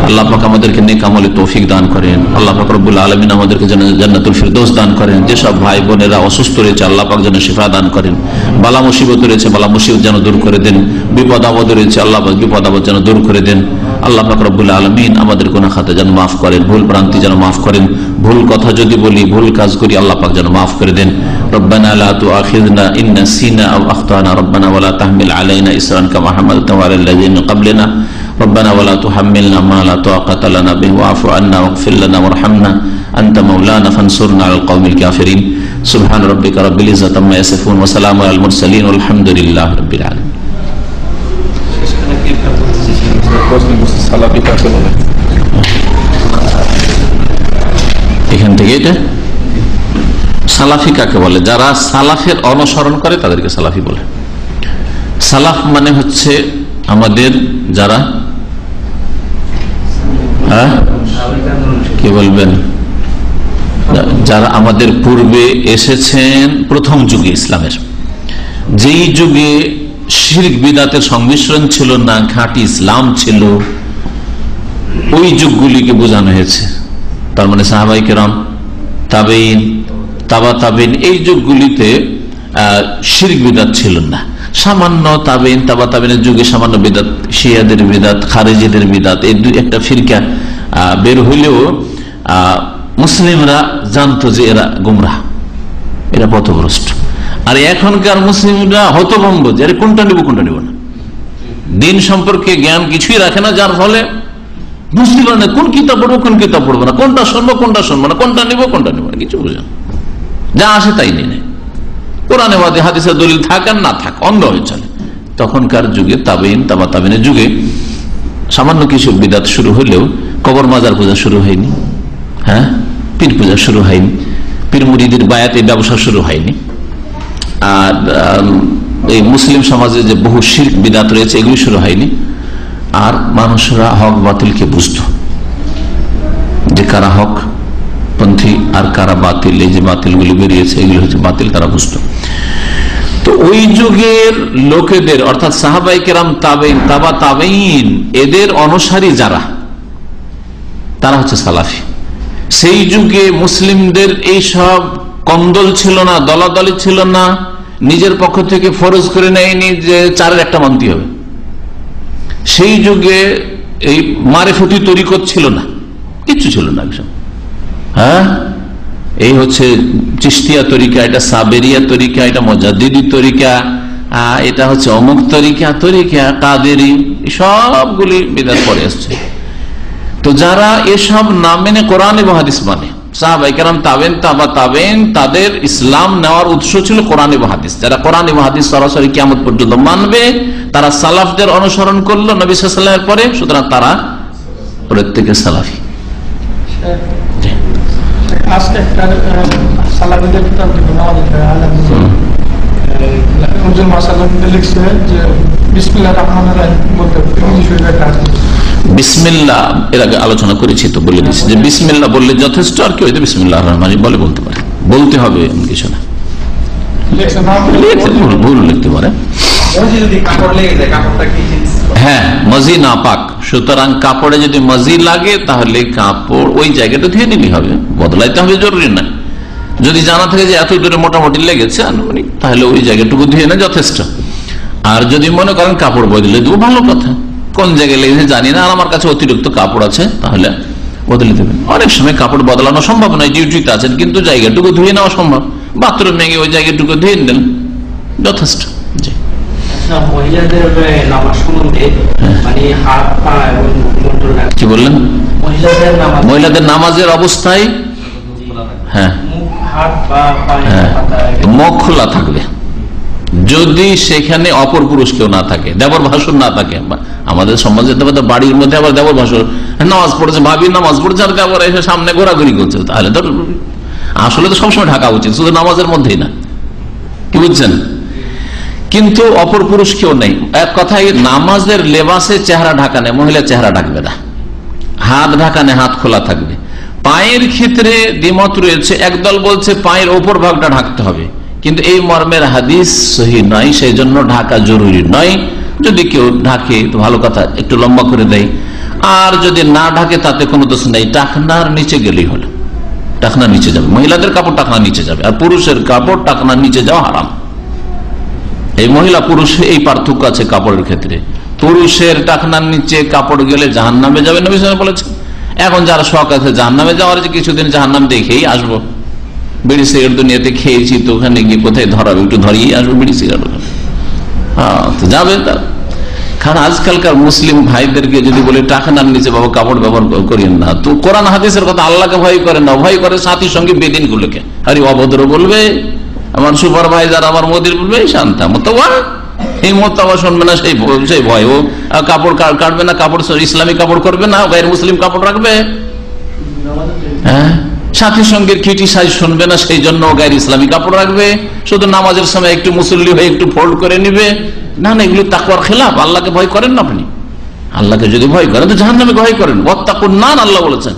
আল্লাহ পাক আমাদেরকে নেক আমলে তৌফিক দান করেন। আল্লাহ পাক রব্বুল আলমিন আমাদেরকে যেন জান্নাতুল ফিরদৌস দান করেন। যেসব ভাই বোনেরা অসুস্থ রয়েছে, আল্লাহ পাক যেন শিফা দান করেন। বালা মুসিবত রয়েছে, বালা মুসিবত যেন দূর করে দেন। বিপদ আপদ রয়েছে, আল্লাহ পাক বিপদ আপদ যেন দূর করে দেন। আল্লাহ পাক রব্বুল আলমিন আমাদের গোনা খাতা যেন মাফ করেন। ভুল প্রান্তি যেন মাফ করেন। ভুল কথা যদি বলি, ভুল কাজ করি, আল্লাহ পাক যেন মাফ করে দেন। ربنا لا تؤاخذنا إن نسينا أو أخطأنا ربنا ولا تحمل علينا إسرا كما حملته على الذين من قبلنا ربنا ولا تحملنا ما لا طاقة لنا به واعف عنا واغفر لنا وارحمنا أنت مولانا فانصرنا على القوم الكافرين سبحان ربك رب العزة عما يصفون وسلام على المرسلين والحمد لله رب العالمين এখান থেকে এটা সালাফি কাকে বলে? যারা সালাফের অনুসরণ করে তাদেরকে সালাফি বলে। সালাফ মানে হচ্ছে আমাদের যারা হ্যাঁ? কি বলবেন? যারা আমাদের পূর্বে এসেছেন প্রথম যুগে ইসলামের। যেই যুগে শির্ক বিদাতের সংমিশ্রণ ছিল না খাঁটি ইসলাম ছিল, ওই যুগগুলিকে বোঝানো হয়েছে। তার মানে সাহাবাই কেরাম তাবেইন তাবা তাবিন, এই যুগগুলিতে শির বিদাত ছিল না। সামান্য তাবিন, তাবা তাবিনের যুগে সামান্য বিদাত, শিয়াদের বিদাত, খারেজিদের বিদাত, এই দুই, একটা ফিরকা বের হইলেও মুসলিমরা জানতো যে এরা গুমরা এরা পথভ্রষ্ট। আর এখনকার মুসলিমরা হতভম্ব যে আরে কোনটা নিব কোনটা নিব না। দিন সম্পর্কে জ্ঞান কিছুই রাখে না, যার ফলে বুঝতে পারে না কোন কিতাব পড়ব, কোন কিতাব পড়ব না, কোনটা শুনব কোনটা শুনব না, কোনটা নিবো কোনটা নিবো না, কিছু বুঝে না। যা আসে তাই নিয়ে নেয় কোরআনে বাদে হাদিসের দলিল থাক আর না থাক, অন্ধ হয়ে চলে। তখনকার যুগে তাবেইন তাবা তাবিনের যুগে সামান্য কিছু বিদাত শুরু হলেও কবর মাজার পূজা শুরু হয়নি হ্যাঁ? পীর পূজা শুরু হয়নি, পীর মুরিদের বায়াতে ব্যবসা শুরু হয়নি। আর এই মুসলিম সমাজে যে বহু শির্ক, বিদাত রয়েছে, এগুলি শুরু হয়নি। আর মানুষরা হক বাতিলকে বুঝত। যে কারা হক পন্থী আর কারা বাতিল, এই যে বাতিলগুলি বেরিয়েছে, এগুলি হচ্ছে বাতিল, তারা বুঝত। তো ওই যুগের লোকেদের, অর্থাৎ সাহাবাই কেরাম, তাবেইন, তাবা তাবেইন, এদের অনুসারী যারা, তারা হচ্ছে সালাফি। সেই যুগে মুসলিমদের এই সব কন্দল ছিল না, দলাদলি ছিল না, নিজের পক্ষ থেকে ফরজ করে নেয়নি যে চারের একটা মানতে হবে। সেই যুগে এই মারেফতি তরিকত ছিল না, কিচ্ছু ছিল না একসব হ্যাঁ? এই হচ্ছে চিস্তিয়া তরিকা, এটা সাবেরিয়া তরিকা, এটা মজাদিদি তরিকা এটা হচ্ছে অমুক তরিকা তরিকা, কাদেরি সবগুলি বিদাত পরে আসছে। তো যারা এসব না মেনে কোরআন এবং হাদিস মানে সাহাবাই কেরাম তাবেন তাবা তাবেন, তাদের ইসলাম নেওয়ার উৎস ছিল কোরআন এবং হাদিস। যারা কোরআন এবং হাদিস সরাসরি কেমন পর্যন্ত মানবে, তারা সালাফদের অনুসরণ করল নবী সাল্লামের পরে, সুতরাং তারা প্রত্যেকে সালাফি। একটা লিখছে যে রহমান রাহিম বলতে বিসমিল্লা এর আগে আলোচনা করেছি তো বলে দিচ্ছি যে বিসমিল্লা বললে যথেষ্ট আর কেউ হয়তো বিসমিল্লাহ রহমানি বলে বলতে পারে। বলতে হবে এমন কিছু না। ভুল ভুল লিখতে পারে। যদি কাপড় লেগে যায় কাপড়টা কি হ্যাঁ মজি না পাক। সুতরাং কাপড়ে যদি মজি লাগে, তাহলে কাপড় ওই জায়গাটা ধুয়ে নিলে হবে। বদলাইতে হবে জরুরি না। যদি জানা থাকে যে এত দূরে মোটামুটি লেগেছে তাহলে ওই জায়গাটুকু ধুয়ে না যথেষ্ট। আর যদি মনে করেন কাপড় বদলে দেবো, ভালো কথা। কোন জায়গায় লেগেছে জানি না, আর আমার কাছে অতিরিক্ত কাপড় আছে, তাহলে বদলে দেবেন। অনেক সময় কাপড় বদলানো সম্ভব নয়, ডিউটিতে আছেন, কিন্তু জায়গাটুকু ধুয়ে নেওয়া সম্ভব। বাথরুমে গিয়ে ওই জায়গাটুকু ধুয়ে নিলেন, যথেষ্ট। আচ্ছা, মহিলাদের এ, নামাজ সম্বন্ধে মানে হাত পা এবং মুন্ডল রাখা। কি বললেন? মহিলাদের নামাজ। মহিলাদের নামাজের অবস্থায়? হ্যাঁ। মুখ হ্যাঁ। মুখ খোলা থাকবে। যদি সেখানে অপর পুরুষ কেউ না থাকে দেবর ভাষণ না থাকে আমাদের সমাজে তো বাড়ির মধ্যে আবার দেবর ভাষণ নামাজ পড়েছে ভাবি নামাজ পড়েছে আর দেবর এসে সামনে ঘোরাঘুরি করছে তাহলে তো আসলে তো সবসময় ঢাকা উচিত শুধু নামাজের মধ্যেই না। কি বুঝছেন? কিন্তু অপর পুরুষ কেউ নেই। এক কথায়, নামাজের লেবাসে চেহারা ঢাকা নেই মহিলা চেহারা ঢাকবে না। হাত ঢাকানে হাত খোলা থাকবে। পায়ের ক্ষেত্রে দ্বিমত রয়েছে। একদল বলছে, পায়ের ওপর ভাগটা ঢাকতে হবে। কিন্তু এই মর্মের হাদিস সহি নয় সেই জন্য ঢাকা জরুরি নয়। যদি কেউ ঢাকে, তো ভালো কথা, একটু লম্বা করে দেয় আর যদি না ঢাকে, তাতে কোনো দোষ নেই। টাকনার নিচে গেলেই হলো। টাকনার নিচে যাবে। মহিলাদের কাপড় টাকনার নিচে যাবে। আর পুরুষের কাপড় টাকনার নিচে যাওয়া হারাম। এই মহিলা পুরুষ, এই পার্থক্য আছে কাপড়ের ক্ষেত্রে। পুরুষের টাকনার নিচে কাপড় গেলে জাহান নামে যাবে আলাইহি বলেছেন। এখন যারা শখ আছে জাহান নামে যাওয়ার কিছুদিন জাহান নাম দেখেই আসব। বিড়ি সিগারেট দুনিয়াতে খেয়েছি তো ওখানে গিয়ে কোথায় ধরাবে? একটু ধরিয়ে আসব বিড়ি সিগারেট ওখানে। হ্যাঁ তো যাবে তারা। কারণ আজকালকার মুসলিম ভাইদেরকে যদি বলে টাকানার নিচে বাবা কাপড় ব্যবহার করিয়েন না, তো কোরআন হাদিসের কথা আল্লাহকে ভয় করেন না, ভয় করে সাথীর সঙ্গে বেদিনগুলোকে। আরে অভদ্র বলবে আমার সুপারভাইজার আমার মোদির বলবে, এই শান্তা মতবা এই মতবা শুনবে না সেই সেই ভয়। ও কাপড় কাটবে না, কাপড় ইসলামিক কাপড় করবে না, গায়ের মুসলিম কাপড় রাখবে। হ্যাঁ? সাথী সঙ্গের ক্রিটিসাইজ শুনবে না, সেই জন্য গায়ের ইসলামী কাপড় রাখবে। শুধু নামাজের সময় একটু মুসল্লি হয়ে একটু ফোল্ড করে নিবে। না না, এগুলো তাকুয়ার খেলাফ, আল্লাহকে ভয় করেন না আপনি। আল্লাহকে যদি ভয় করেন, তো জাহান্নামে ভয় করেন। বত্তাকুর নান আল্লাহ বলেছেন।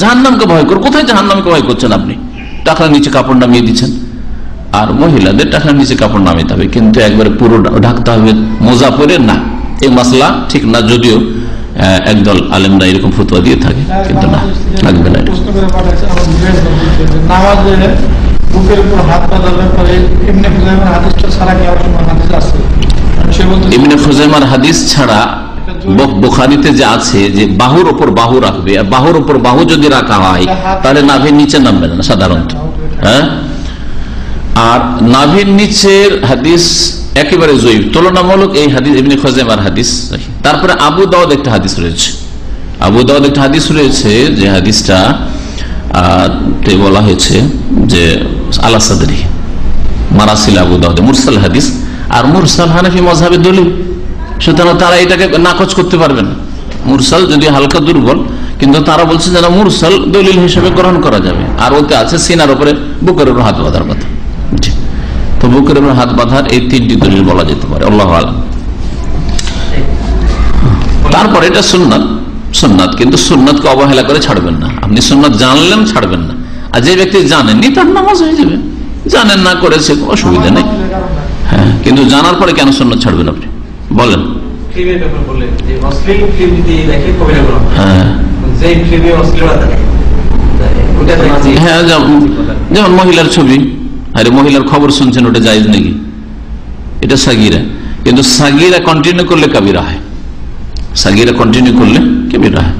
জাহান্নামকে ভয় করেন কোথায় জাহান্নামকে ভয় করছেন আপনি? টাকার নিচে কাপড় নামিয়ে দিচ্ছেন। আর মহিলাদের টাকার নিচে কাপড় নামাতে হবে। কিন্তু একবারে পুরো ঢাকতে হবে মোজা পরে না। এই মশলা ঠিক না যদিও একদল আলেমরা এরকম ফতুয়া দিয়ে থাকে কিন্তু না লাগবে না এমনি কোনো হাদিস খুজাইমার ছাড়া যে আছে যে বাহুর ওপর বাহু রাখবে আর বাহুর ওপর বাহু যদি রাখা হয় তাহলে নাভির নিচে নামবে না সাধারণত। হ্যাঁ? আর নাভির নিচের হাদিস একেবারে জয়ীব তুলনামূলক এই হাদিস এমনি খুজাইমার হাদিস তারপরে আবু দাউদ একটা হাদিস রয়েছে। আবু দাউদ একটা হাদিস রয়েছে যে হাদিসটা বলা হয়েছে যে আলা সাদরি, মারাসিল আবু দাউদ, মুরসাল হাদিস। আর মুরসাল হানাফি মজহাবের দলিল। সুতরাং তারা এটাকে নাকচ করতে পারবে না। মুরসাল যদি হালকা দুর্বল, কিন্তু তারা বলছে যেন মুরসাল দলিল হিসেবে গ্রহণ করা যাবে। আর ওতে আছে সিনার উপরে বুকের উপর হাত বাঁধার কথা। বুকের উপর হাত বাঁধার এই তিনটি দলিল বলা যেতে পারে আল্লাহ আলম। তারপর এটা সুন্নাত সুন্নাত কিন্তু সুন্নাতকে অবহেলা করে ছাড়বেন না। আপনি সুন্নাত জানলেন ছাড়বেন না। আর যে ব্যক্তি জানেননি তার নামাজ হয়ে যাবে। জানেন না করেছে কোনো অসুবিধা নেই। হ্যাঁ কিন্তু জানার পরে কেন সুন্নাত ছাড়বেন আপনি? বলেন। হ্যাঁ হ্যাঁ। যেমন মহিলার ছবি। আরে মহিলার খবর শুনছেন, ওটা জায়জ নাকি? এটা সাগিরা। কিন্তু সাগিরা কন্টিনিউ করলে কাবিরা হয়। সাগিরা কন্টিনিউ করলে কাবিরা হয়।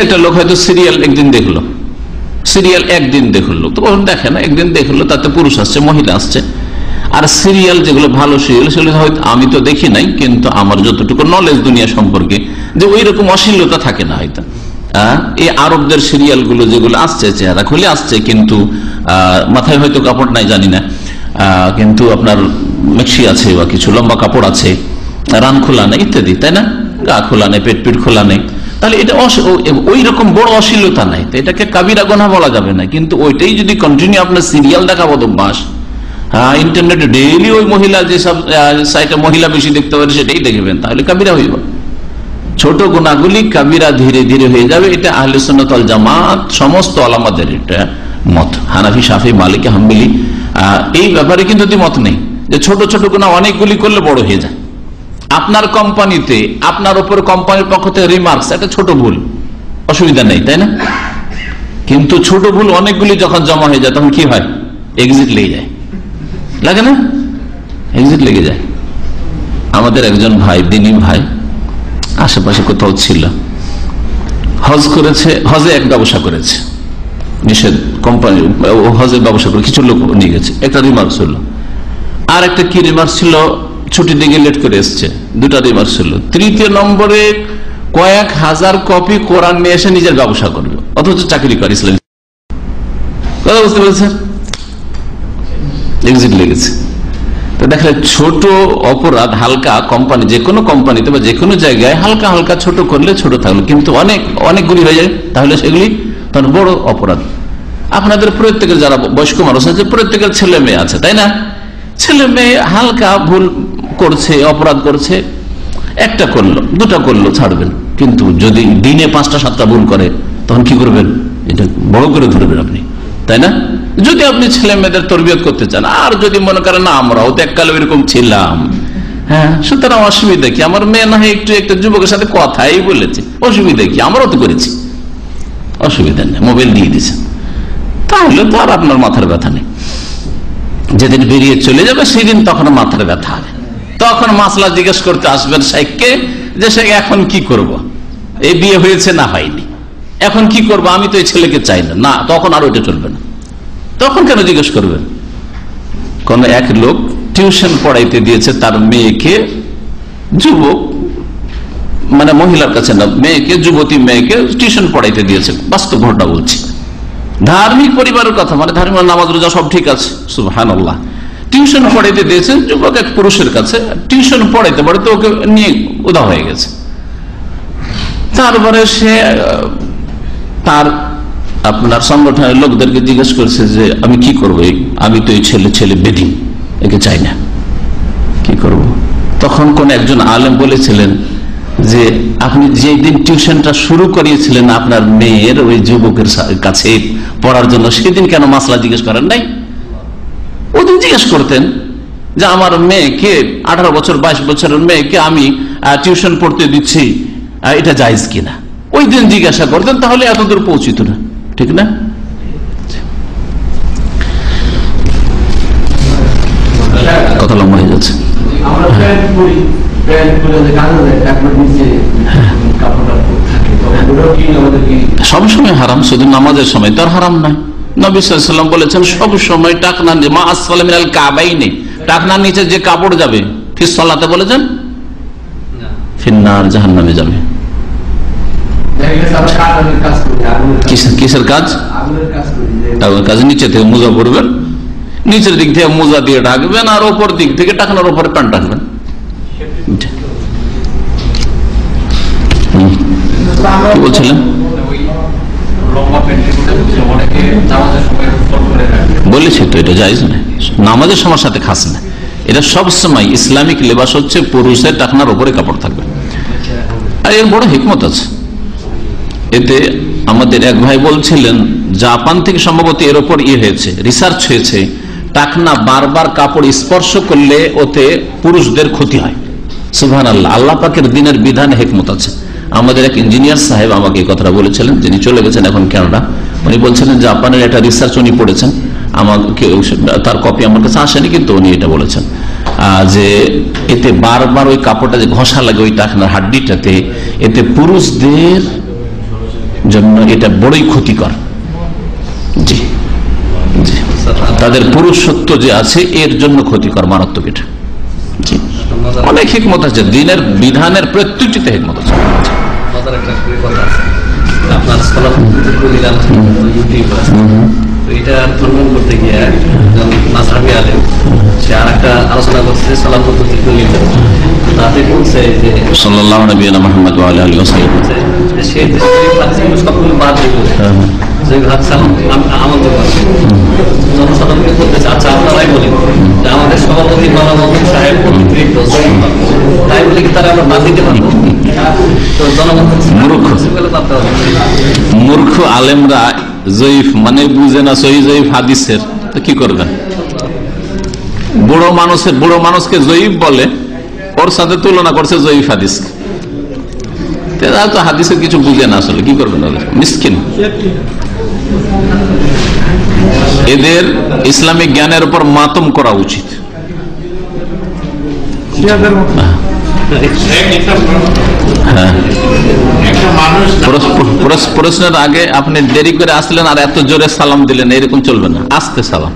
একটা লোক হয়তো সিরিয়াল একদিন দেখল। সিরিয়াল একদিন দেখল। তো কখন দেখে না? একদিন দেখল, তাতে পুরুষ আসছে, মহিলা আসছে। আর সিরিয়াল যেগুলো ভালো সিরিয়াল সেগুলো হয়তো আমি তো দেখি নাই, কিন্তু আমার যতটুকু নলেজ দুনিয়া সম্পর্কে, যে ওই রকম অশ্লীলতা থাকে না হয়তো। এই আরবদের সিরিয়ালগুলো যেগুলো আসছে, চেহারা খুলে আসছে, কিন্তু মাথায় হয়তো কাপড় নাই, জানি না। কিন্তু আপনার মেক্সি আছে বা কিছু, লম্বা কাপড় আছে, রান খোলা নেই, ইত্যাদি, তাই না? গা খোলা নেই, পেট পিট খোলা নেই। তাহলে এটা ওই রকম বড় অশ্লীলতা নাই। তো এটাকে কাবিরা গোনা বলা যাবে না। কিন্তু ওইটাই যদি কন্টিনিউ আপনার সিরিয়াল দেখা বদভ্যাস হ্যাঁ ইন্টারনেটে ডেইলি ওই মহিলা যেসব সাইটে মহিলা বেশি দেখতে পারে, সেটাই দেখবেন। তাহলে কাবিরা হইব। ছোট গুণাগুলি কাবিরা ধীরে ধীরে হয়ে যাবে। এটা আহলে সুন্নতল জামাত, সমস্ত আলামাদের এটা মত। হানাফি সাফি মালিক, হাম্বিলি এই ব্যাপারে কিন্তু মত নেই। যে ছোট ছোট গুণা অনেকগুলি করলে বড় হয়ে যায়। আপনার কোম্পানিতে, আপনার উপর কোম্পানির পক্ষ থেকে রিমার্কস একটা ছোট ভুল। অসুবিধা নেই, তাই না? কিন্তু ছোট ভুল অনেকগুলি যখন জমা হয়ে যায়, তখন কি হয়? এক্সিট লেগে যায়। লাগে না? এক্সিট লেগে যায়। আমাদের একজন ভাই, দিনী ভাই আশেপাশে কোথাও ছিল। হজ করেছে, হজে এক ব্যবসা করেছে। নিষেধ কোম্পানি হজের ব্যবসা করে কিছু লোক নিয়ে গেছে। একটা রিমার্কস হলো আর একটা কি রিমার্কস ছিল? ছুটি দিকে লেট করে এসছে। দুটা রিমার্কস ছিল। তৃতীয় নম্বরে কয়েক হাজার কপি কোরআন নিয়ে এসে নিজের ব্যবসা করবে অথচ চাকরি করে ইসলাম। কথা বুঝতে পেরেছেন? লেগেছে। তো দেখা ছোট অপরাধ হালকা কোম্পানি যে কোনো কোম্পানিতে বা যে কোনো জায়গায় হালকা হালকা ছোট করলে ছোট থাকল। কিন্তু অনেক, অনেকগুলি হয়ে যায়, তাহলে সেগুলি তখন বড় অপরাধ। আপনাদের প্রত্যেকের যারা বয়স্ক মানুষ আছে, প্রত্যেকের ছেলে মেয়ে আছে, তাই না? ছেলে মেয়ে হালকা ভুল করছে, অপরাধ করছে, একটা করল, দুটা করল, ছাড়বেন। কিন্তু যদি দিনে পাঁচটা, সাতটা ভুল করে, তখন কি করবেন? এটা বড় করে ধরবেন আপনি, তাই না? যদি আপনি ছেলে মেয়েদের তরবিয়ত করতে চান, আর যদি মনে করেন, না, আমরাও তো এককালে এরকম ছিলাম। হ্যাঁ সুতরাং অসুবিধা কি? আমার মেয়ে না একটু, একটা যুবকের সাথে কথাই বলেছে। অসুবিধা কি? আমরাও তো করেছি। অসুবিধা নেই, মোবাইল দিয়ে দিছে। তাহলে তো আর আপনার মাথার ব্যথা নেই। যেদিন বেরিয়ে চলে যাবে, সেদিন তখন মাথার ব্যথা হবে। তখন মাসলা জিজ্ঞেস করতে আসবেন শেখকে যে, শেখ, এখন কি করব। এই বিয়ে হয়েছে না হয়নি? এখন কি করব? আমি তো এই ছেলেকে চাই না। না, তখন আর ওইটা চলবে না। তখন কেন জিজ্ঞেস করবেন? কোন এক লোক টিউশন পড়াইতে দিয়েছে তার মেয়েকে যুবক মানে মহিলার কাছে না, মেয়েকে, যুবতী মেয়েকে টিউশন পড়াইতে দিয়েছে। বাস্তব ঘটনা বলছি। ধার্মিক পরিবারের কথা মানে ধার্মিক নামাজ, রোজা সব ঠিক আছে। সুহান আল্লাহ টিউশন পড়াইতে দিয়েছে যুবক এক পুরুষের কাছে, টিউশন পড়াইতে পড়াইতে ওকে নিয়ে উদা হয়ে গেছে। তারপরে সে তার আপনার সংগঠনের লোকদেরকে জিজ্ঞেস করছে যে, আমি কি করব? আমি তো এই ছেলে ছেলে বেদিন একে চাই না। কি করব। তখন কোন একজন আলেম বলেছিলেন যে, আপনি যে দিন টিউশনটা শুরু করিয়েছিলেন আপনার মেয়ের, ওই যুবকের কাছে পড়ার জন্য, সেদিন কেন মাসলা জিজ্ঞেস করেন নাই? ওদিন জিজ্ঞেস করতেন যে, আমার মেয়েকে, আঠারো বছর, বাইশ বছরের মেয়েকে আমি টিউশন পড়তে দিচ্ছি এটা জায়জ কিনা? ওই দিন জিজ্ঞাসা করতেন, তাহলে এতদূর পৌঁছিত না। ঠিক না? কথা লম্বা হয়ে যাচ্ছে। আমরা প্যান্ট পরি প্যান্ট পরে যে কাঁধে দেয় তারপর নিচে কাপড়টা থাকে। তো ওটাও কি আমাদের কি সবসময় হারাম শুধু নামাজের সময়। তো আর হারাম নাই নবী সাল্লাম বলেছেন সব সময় টাকনা মা আসফাল মিনাল কাবাই নেই টাকনার নিচে যে কাপড় যাবে ফিস সলাতে বলেছেন? ফিন্নার জাহান নামে যাবে দেখা গেছে আমরা কাঠের কাজ করি আগুনের কাজ- নিচের দিক থেকে মোজা দিয়ে ঢাকবেন আর ওপর দিক থেকে টাকানোর ওপরে প্যান্ট কি বলছিলেন? বলেছি তো, এটা জায়জ না নামাজের সময় সাথে খাস না। এটা সব সময় ইসলামিক লেবাস হচ্ছে পুরুষের টাকনার উপরে কাপড় থাকবে। আর এর বড় হিকমত আছে। এতে আমাদের এক ভাই বলছিলেন, জাপান থেকে সম্ভবত এর ওপর ইয়ে হয়েছে রিসার্চ হয়েছে। টাকনা বারবার কাপড় স্পর্শ করলে ওতে পুরুষদের ক্ষতি হয়। সুহান আল্লাহ আল্লাহ পাকের দিনের বিধান হেকমত আছে। আমাদের এক ইঞ্জিনিয়ার সাহেব আমাকে এই কথাটা বলেছিলেন, যিনি চলে গেছেন এখন কানাডা। উনি বলছিলেন, জাপানের একটা রিসার্চ উনি পড়েছেন। আমাকে তার কপি আমার কাছে আসেনি, কিন্তু উনি এটা বলেছেন যে এতে বারবার ওই কাপড়টা যে ঘষা লাগে ওই টাকনার হাড্ডিটাতে, এতে পুরুষদের জন্য এটা বড়ই ক্ষতিকর। জি জি। তাদের পুরুষত্ব যে আছে এর জন্য ক্ষতিকর মারাত্মক এটা। জি। অনেক হিকমত আছে দিনের বিধানের প্রত্যেকটিতে হিকমত আছে। আপনার ইউটিউব আছে। এটা ধর্মন করতে গিয়ে একজন মাঝহাবি আলেম সে আর একটা আলোচনা করছে সালাম পদ্ধতি যে সাল্লাহ নবীনা মোহাম্মদ আলী সে সবগুলো বাদ দিল। যে হাত সালাম আমন্ত্রণ করছে। জনসাধারণকে বলতেছে আপনারাই বলেন। যে আমাদের সভাপতি গণমন্ত্রী সাহেব অতিরিক্ত তাই বলে কি তারা আমরা বাদ দিতে পারব। মূর্খ। আলেমরা জয়ীফ মানে বুঝে না সহি জয়ীফ হাদিসের তো কি করবেন বুড়ো মানুষের বুড়ো মানুষকে জয়ীফ বলে। ওর সাথে তুলনা করছে জয়ীফ হাদিসকে তো হাদিসের কিছু বুঝে না আসলে কি করবেন মিসকিন। এদের ইসলামিক জ্ঞানের উপর মাতম করা উচিত। হ্যাঁ। প্রশ- প্রশ্নের আগে আপনি দেরি করে আসলেন আর এত জোরে সালাম দিলেন এরকম চলবে না। আস্তে সালাম।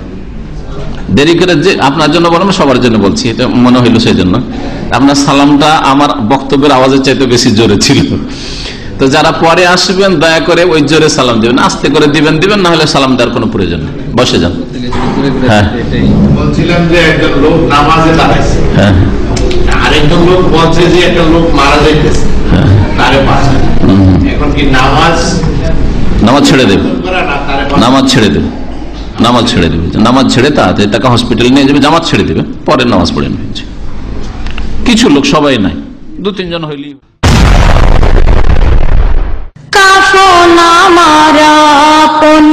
দেরি করে যে আপনার জন্য বললাম সবার জন্য বলছি এটা মনে হইল সেই জন্য আপনার সালামটা আমার বক্তব্যের আওয়াজের চাইতে বেশি জোরে ছিল। তো যারা পরে আসবেন দয়া করে ওই জোরে সালাম দিবেন। আস্তে করে দিবেন দিবেন না হলে সালাম দেওয়ার কোনো প্রয়োজন নেই। বসে যান। হ্যাঁ। বলছিলাম যে একজন লোক নামাজে দাঁড়াইছে। হ্যাঁ। আরেকজন লোক বলছে যে একটা লোক মারা যাইতেছে। তারে বাঁচা এখন কি নামাজ নামাজ ছেড়ে দেবে? নামাজ ছেড়ে দেবে। নামাজ ছেড়ে দেবে। নামাজ ছেড়ে তাড়াতাড়ি টাকা হসপিটালে নিয়ে যাবে, জামাত ছেড়ে দেবে, পরে নামাজ পড়ে নেবে। কিছু লোক, সবাই নাই। দু তিনজন আপন,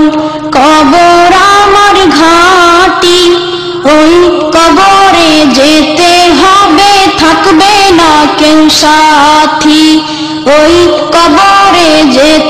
কবর আমার ঘাটি। ওই কবরে যেতে হবে, থাকবে না কেউ সাথী। ওই কবরে যেতে